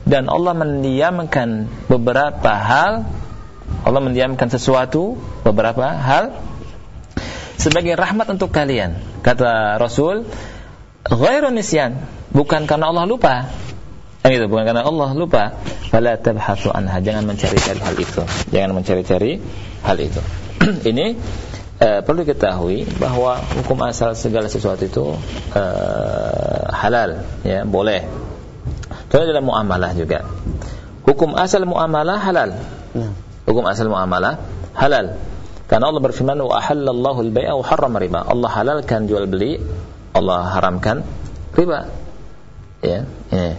Dan Allah mendiamkan beberapa hal Allah mendiamkan sesuatu beberapa hal sebagai rahmat untuk kalian kata Rasul ghairu nisyan bukan karena Allah lupa. Kan itu bukan karena Allah lupa. Fala tabhatsu anha. Jangan mencari-cari hal itu. Jangan mencari-cari hal itu. Ini uh, perlu diketahui bahwa hukum asal segala sesuatu itu uh, halal ya boleh. Itu dalam muamalah juga. Hukum asal muamalah halal. Ya. hukum asal muamalah halal. Karena Allah berfirman wa ahallallahu al-bai'a wa harrama riba. Allah halalkan jual beli Allah haramkan riba. Ya, ya.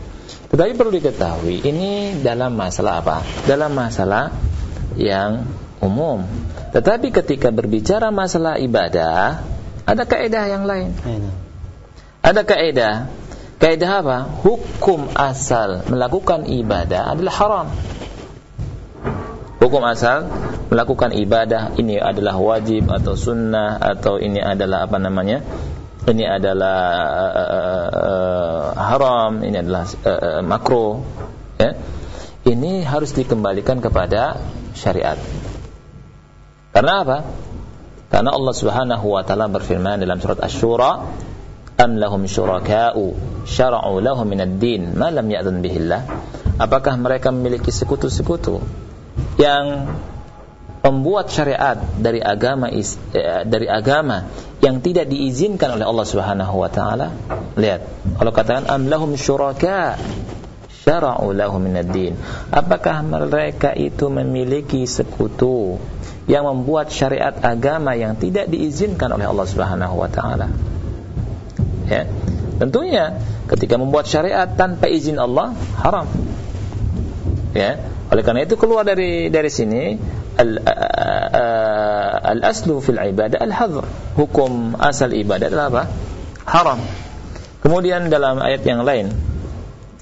Tetapi perlu diketahui ini dalam masalah apa? Dalam masalah yang umum. Tetapi ketika berbicara masalah ibadah, ada kaidah yang lain. Ada kaidah. Kaidah apa? Hukum asal melakukan ibadah adalah haram. Hukum asal melakukan ibadah ini adalah wajib atau sunnah atau ini adalah apa namanya? Ini adalah uh, uh, haram, ini adalah uh, makro. Ya. ini harus dikembalikan kepada syariat. Karena apa? Karena Allah Subhanahu wa taala berfirman dalam surat Asy-Syura, "Am lahum syuraka'u syara'u lahum minad din ma lam ya'zan bihillah?" Apakah mereka memiliki sekutu-sekutu yang membuat syariat dari agama eh, dari agama yang tidak diizinkan oleh Allah Subhanahu wa taala. Lihat, Allah katakan am lahum syuraka syara'u lahum din. Apakah mereka itu memiliki sekutu yang membuat syariat agama yang tidak diizinkan oleh Allah Subhanahu wa taala? Ya. Tentunya ketika membuat syariat tanpa izin Allah haram. Ya. Oleh karena itu keluar dari dari sini al-aslu fil ibadah al-hadhr. Hukum asal ibadah adalah apa? Haram. Kemudian dalam ayat yang lain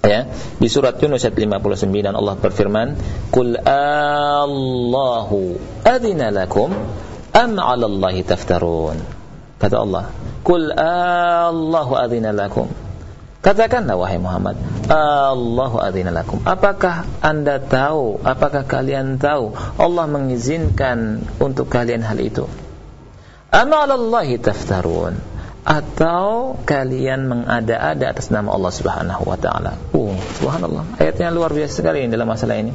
ya di surat Yunus ayat 59 Allah berfirman qul Allahu adzina lakum am 'ala Allahi taftarun kata Allah qul Allahu adzina lakum Katakanlah wahai Muhammad, Allahu adzina lakum. Apakah Anda tahu, apakah kalian tahu Allah mengizinkan untuk kalian hal itu? Ama 'alallahi taftarun atau kalian mengada-ada atas nama Allah Subhanahu wa taala. Oh, subhanallah. Ayatnya luar biasa sekali dalam masalah ini.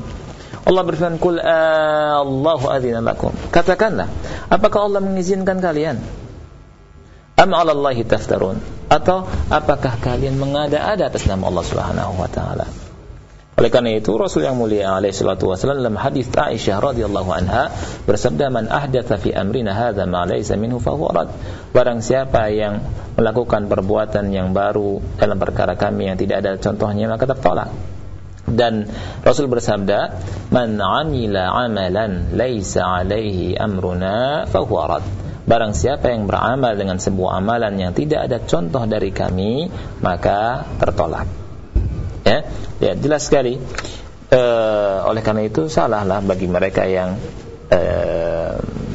Allah berfirman, "Qul Allahu adzina lakum." Katakanlah, apakah Allah mengizinkan kalian? Am 'ala Allahi taftarun? Atau apakah kalian mengada-ada atas nama Allah Subhanahu wa taala? Oleh karena itu Rasul yang mulia alaihi salatu wasallam dalam hadis Aisyah radhiyallahu anha bersabda man ahdatha fi amrina hadza ma laysa minhu fa huwa rad. Barang siapa yang melakukan perbuatan yang baru dalam perkara kami yang tidak ada contohnya maka tertolak. Dan Rasul bersabda man amila amalan laysa alaihi amruna fa huwa rad. Barang siapa yang beramal dengan sebuah amalan yang tidak ada contoh dari kami, maka tertolak. Ya, ya jelas sekali. E, oleh karena itu salahlah bagi mereka yang e,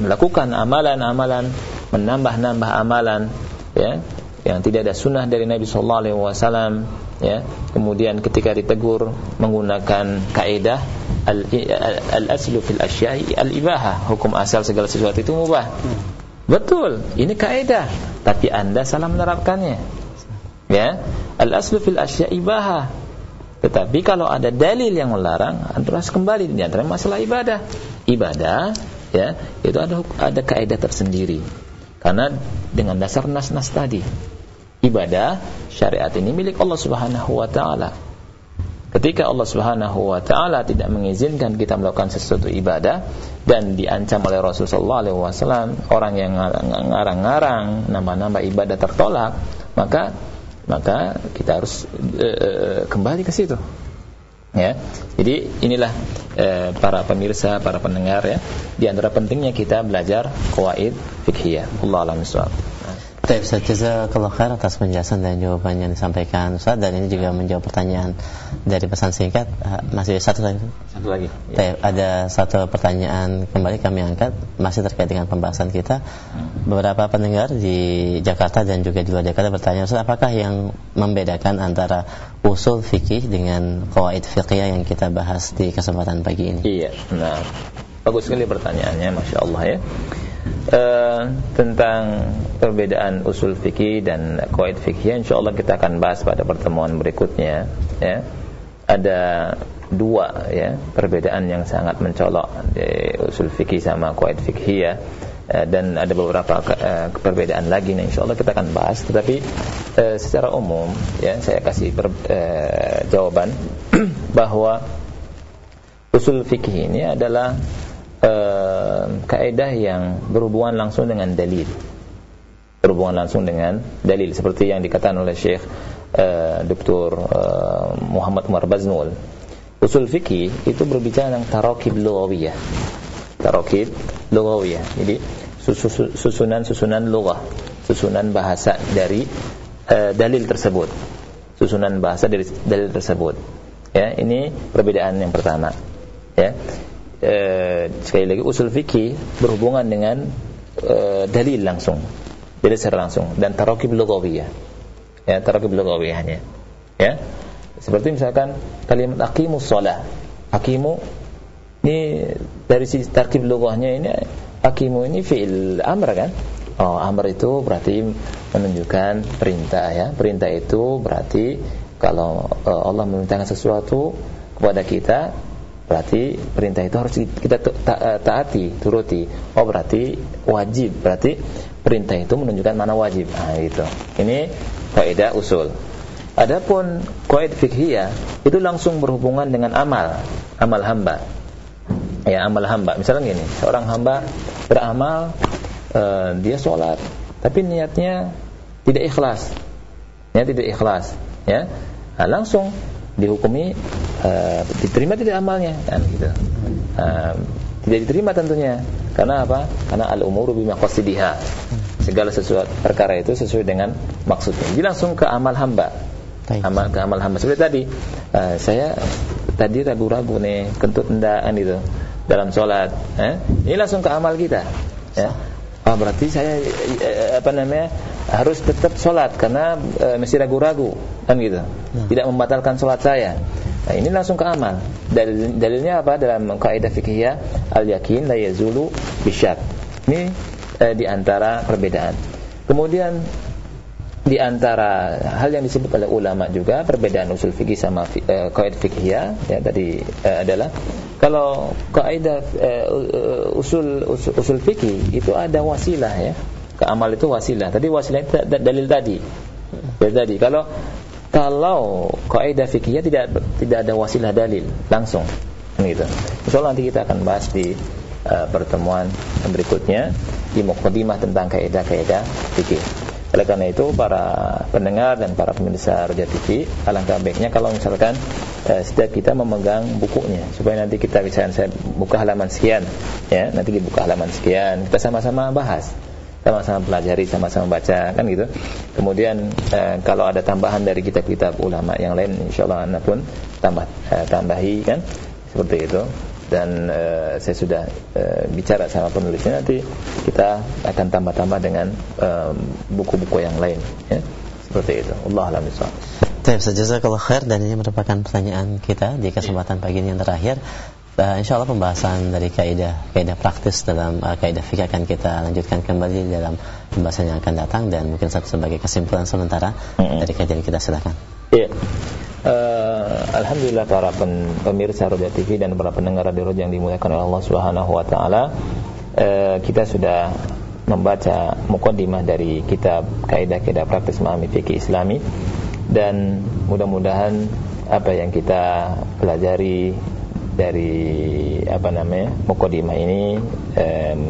melakukan amalan-amalan, menambah-nambah amalan, ya, yang tidak ada sunnah dari Nabi Sallallahu Alaihi Wasallam, ya. Kemudian ketika ditegur menggunakan kaidah al-aslu fil asya'i al-ibaha, hukum asal segala sesuatu itu mubah. Betul, ini kaidah, tapi Anda salah menerapkannya. Ya, al-aslu fil asya ibaha. Tetapi kalau ada dalil yang melarang, Anda harus kembali di antara masalah ibadah. Ibadah, ya, itu ada ada kaidah tersendiri. Karena dengan dasar nas-nas tadi, ibadah syariat ini milik Allah Subhanahu wa taala. Ketika Allah Subhanahu wa taala tidak mengizinkan kita melakukan sesuatu ibadah dan diancam oleh Rasulullah alaihi wasallam orang yang ngarang-ngarang nama-nama ibadah tertolak, maka maka kita harus uh, kembali ke situ. Ya. Jadi inilah uh, para pemirsa, para pendengar ya, di antara pentingnya kita belajar qawaid fikhiyah. Allah Baik Ustaz, jazakallah khair atas penjelasan dan jawaban yang disampaikan Ustaz. Dan ini juga menjawab pertanyaan dari pesan singkat. Ah, Masih satu lagi? Satu lagi ya. Ada satu pertanyaan kembali kami angkat. Masih terkait dengan pembahasan kita. Beberapa pendengar di Jakarta dan juga di luar Jakarta bertanya Ustaz, apakah yang membedakan antara usul fikih dengan kawaid fikih yang kita bahas di kesempatan pagi ini? Iya, nah Bagus sekali pertanyaannya, Masya Allah ya uh, tentang perbedaan usul fikih dan qaid fikih insyaallah kita akan bahas pada pertemuan berikutnya ya. Ada dua ya perbedaan yang sangat mencolok di usul fikih sama qaid fikih ya. Uh, dan ada beberapa uh, perbedaan lagi nih insyaallah kita akan bahas. Tetapi uh, secara umum ya saya kasih per, uh, jawaban bahwa usul fikih ini adalah uh, kaidah yang berhubungan langsung dengan dalil. Berhubungan langsung dengan dalil seperti yang dikatakan oleh Syekh uh, Dr. Uh, Muhammad Umar Baznul. Usul fikih itu berbicara tentang tarakib lughawiyah. Tarakib lughawiyah. Jadi susunan-susunan lughah. Susunan bahasa dari uh, dalil tersebut. Susunan bahasa dari dalil tersebut. Ya ini perbedaan yang pertama. Ya Eh, sekali lagi usul fikih berhubungan dengan e, dalil langsung dalil secara langsung dan tarakib lughawiyah. Ya tarakib lughawiyahnya. Ya seperti misalkan kalimat aqimus shalah hakimu ini dari sisi tarkib lughahnya ini hakimu ini fi'il amr kan? Oh amr itu berarti menunjukkan perintah ya. Perintah itu berarti kalau uh, Allah memerintahkan sesuatu kepada kita berarti perintah itu harus kita ta eh, taati turuti. Oh berarti wajib. Berarti perintah itu menunjukkan mana wajib. Nah itu ini kaidah usul. Adapun kaidah fikhiyah itu langsung berhubungan dengan amal. Amal hamba. Ya amal hamba. Misalnya gini seorang hamba beramal uh, dia sholat tapi niatnya tidak ikhlas. Ya tidak ikhlas ya. Nah, langsung dihukumi uh, diterima tidak amalnya kan gitu. Uh, tidak diterima tentunya. Karena apa? Karena al umuru bima qasidiha segala sesuatu perkara itu sesuai dengan maksudnya. Jadi langsung ke amal hamba. Amal ke amal hamba. Seperti tadi uh, saya tadi ragu-ragu nih kentut endaan itu dalam sholat eh? ini langsung ke amal kita ya oh, berarti saya eh, apa namanya harus tetap sholat karena e, masih ragu-ragu kan gitu. Nah. tidak membatalkan sholat saya. Nah ini langsung ke amal. Dalil, dalilnya apa? Dalam kaidah fikih al yakin la yazulu bisyak ini e, di antara perbedaan. Kemudian di antara hal yang disebut oleh ulama juga perbedaan usul fikih sama uh, kaidah fikih ya tadi uh, adalah kalau kaidah uh, usul, usul usul fikih itu ada wasilah ya. Ke amal itu wasilah. Tadi wasilah itu dalil tadi. Dalil tadi. Kalau kalau kaidah fikih tidak tidak ada wasilah dalil langsung. Gitu. Insyaallah nanti kita akan bahas di uh, pertemuan berikutnya di mukadimah tentang kaidah-kaidah fikih oleh karena itu para pendengar dan para pemirsa Roja TV alangkah baiknya kalau misalkan eh, setiap kita memegang bukunya. Supaya nanti kita bisa saya buka halaman sekian ya. Nanti dibuka halaman sekian kita sama-sama bahas. Sama-sama pelajari sama-sama baca kan gitu. Kemudian eh, kalau ada tambahan dari kitab-kitab ulama yang lain insyaallah anda pun tambah eh, tambahi kan? Seperti itu dan uh, saya sudah uh, bicara sama penulisnya nanti kita akan tambah-tambah dengan buku-buku um, yang lain ya seperti itu Allah alam Baik, kalau khair dan ini merupakan pertanyaan kita di kesempatan pagi ini yang terakhir. Uh, insya Allah pembahasan dari kaidah kaidah praktis dalam uh, kaidah fikih akan kita lanjutkan kembali dalam pembahasan yang akan datang dan mungkin satu sebagai kesimpulan sementara mm -hmm. dari kajian kita silakan. Yeah. Uh, Alhamdulillah para pemirsa Roja TV dan para pendengar Radio Roja yang dimuliakan oleh Allah Subhanahu wa taala. Uh, kita sudah membaca mukaddimah dari kitab kaidah-kaidah praktis memahami fikih Islami dan mudah-mudahan apa yang kita pelajari dari apa namanya mukaddimah ini um,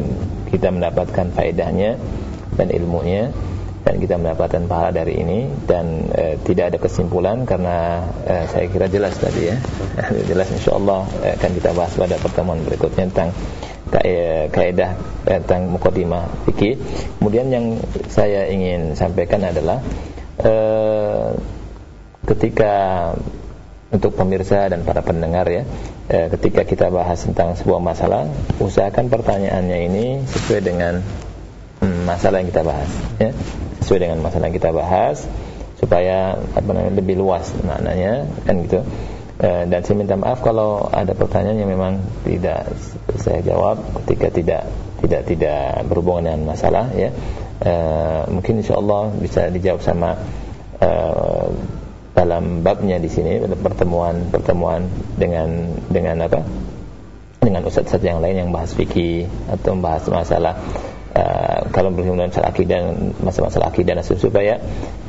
kita mendapatkan faedahnya dan ilmunya dan kita mendapatkan pahala dari ini. Dan e, tidak ada kesimpulan karena e, saya kira jelas tadi ya. Jelas insyaallah e, akan kita bahas pada pertemuan berikutnya tentang kaidah tentang mukadimah fikih. Kemudian yang saya ingin sampaikan adalah e, ketika untuk pemirsa dan para pendengar ya e, ketika kita bahas tentang sebuah masalah usahakan pertanyaannya ini sesuai dengan hmm, masalah yang kita bahas ya sesuai dengan masalah yang kita bahas supaya apa namanya lebih luas maknanya kan gitu. E, dan saya minta maaf kalau ada pertanyaan yang memang tidak saya jawab ketika tidak tidak tidak berhubungan dengan masalah ya. E, mungkin insyaallah bisa dijawab sama e, dalam babnya di sini pertemuan pertemuan dengan dengan apa? Dengan ustaz-ustaz yang lain yang bahas fikih atau membahas masalah uh, kalau berhubungan masalah akidah masalah-masalah akidah dan supaya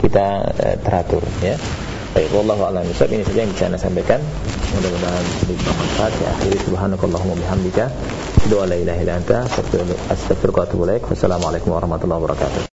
kita uh, teratur ya Baik, wallahu a'lam. Ini saja yang bisa Anda sampaikan. Mudah-mudahan bermanfaat. Ya, akhiri subhanakallahumma bihamdika. Doa la ilaha illa anta, astaghfiruka wa atubu ilaik. Wassalamualaikum warahmatullahi wabarakatuh.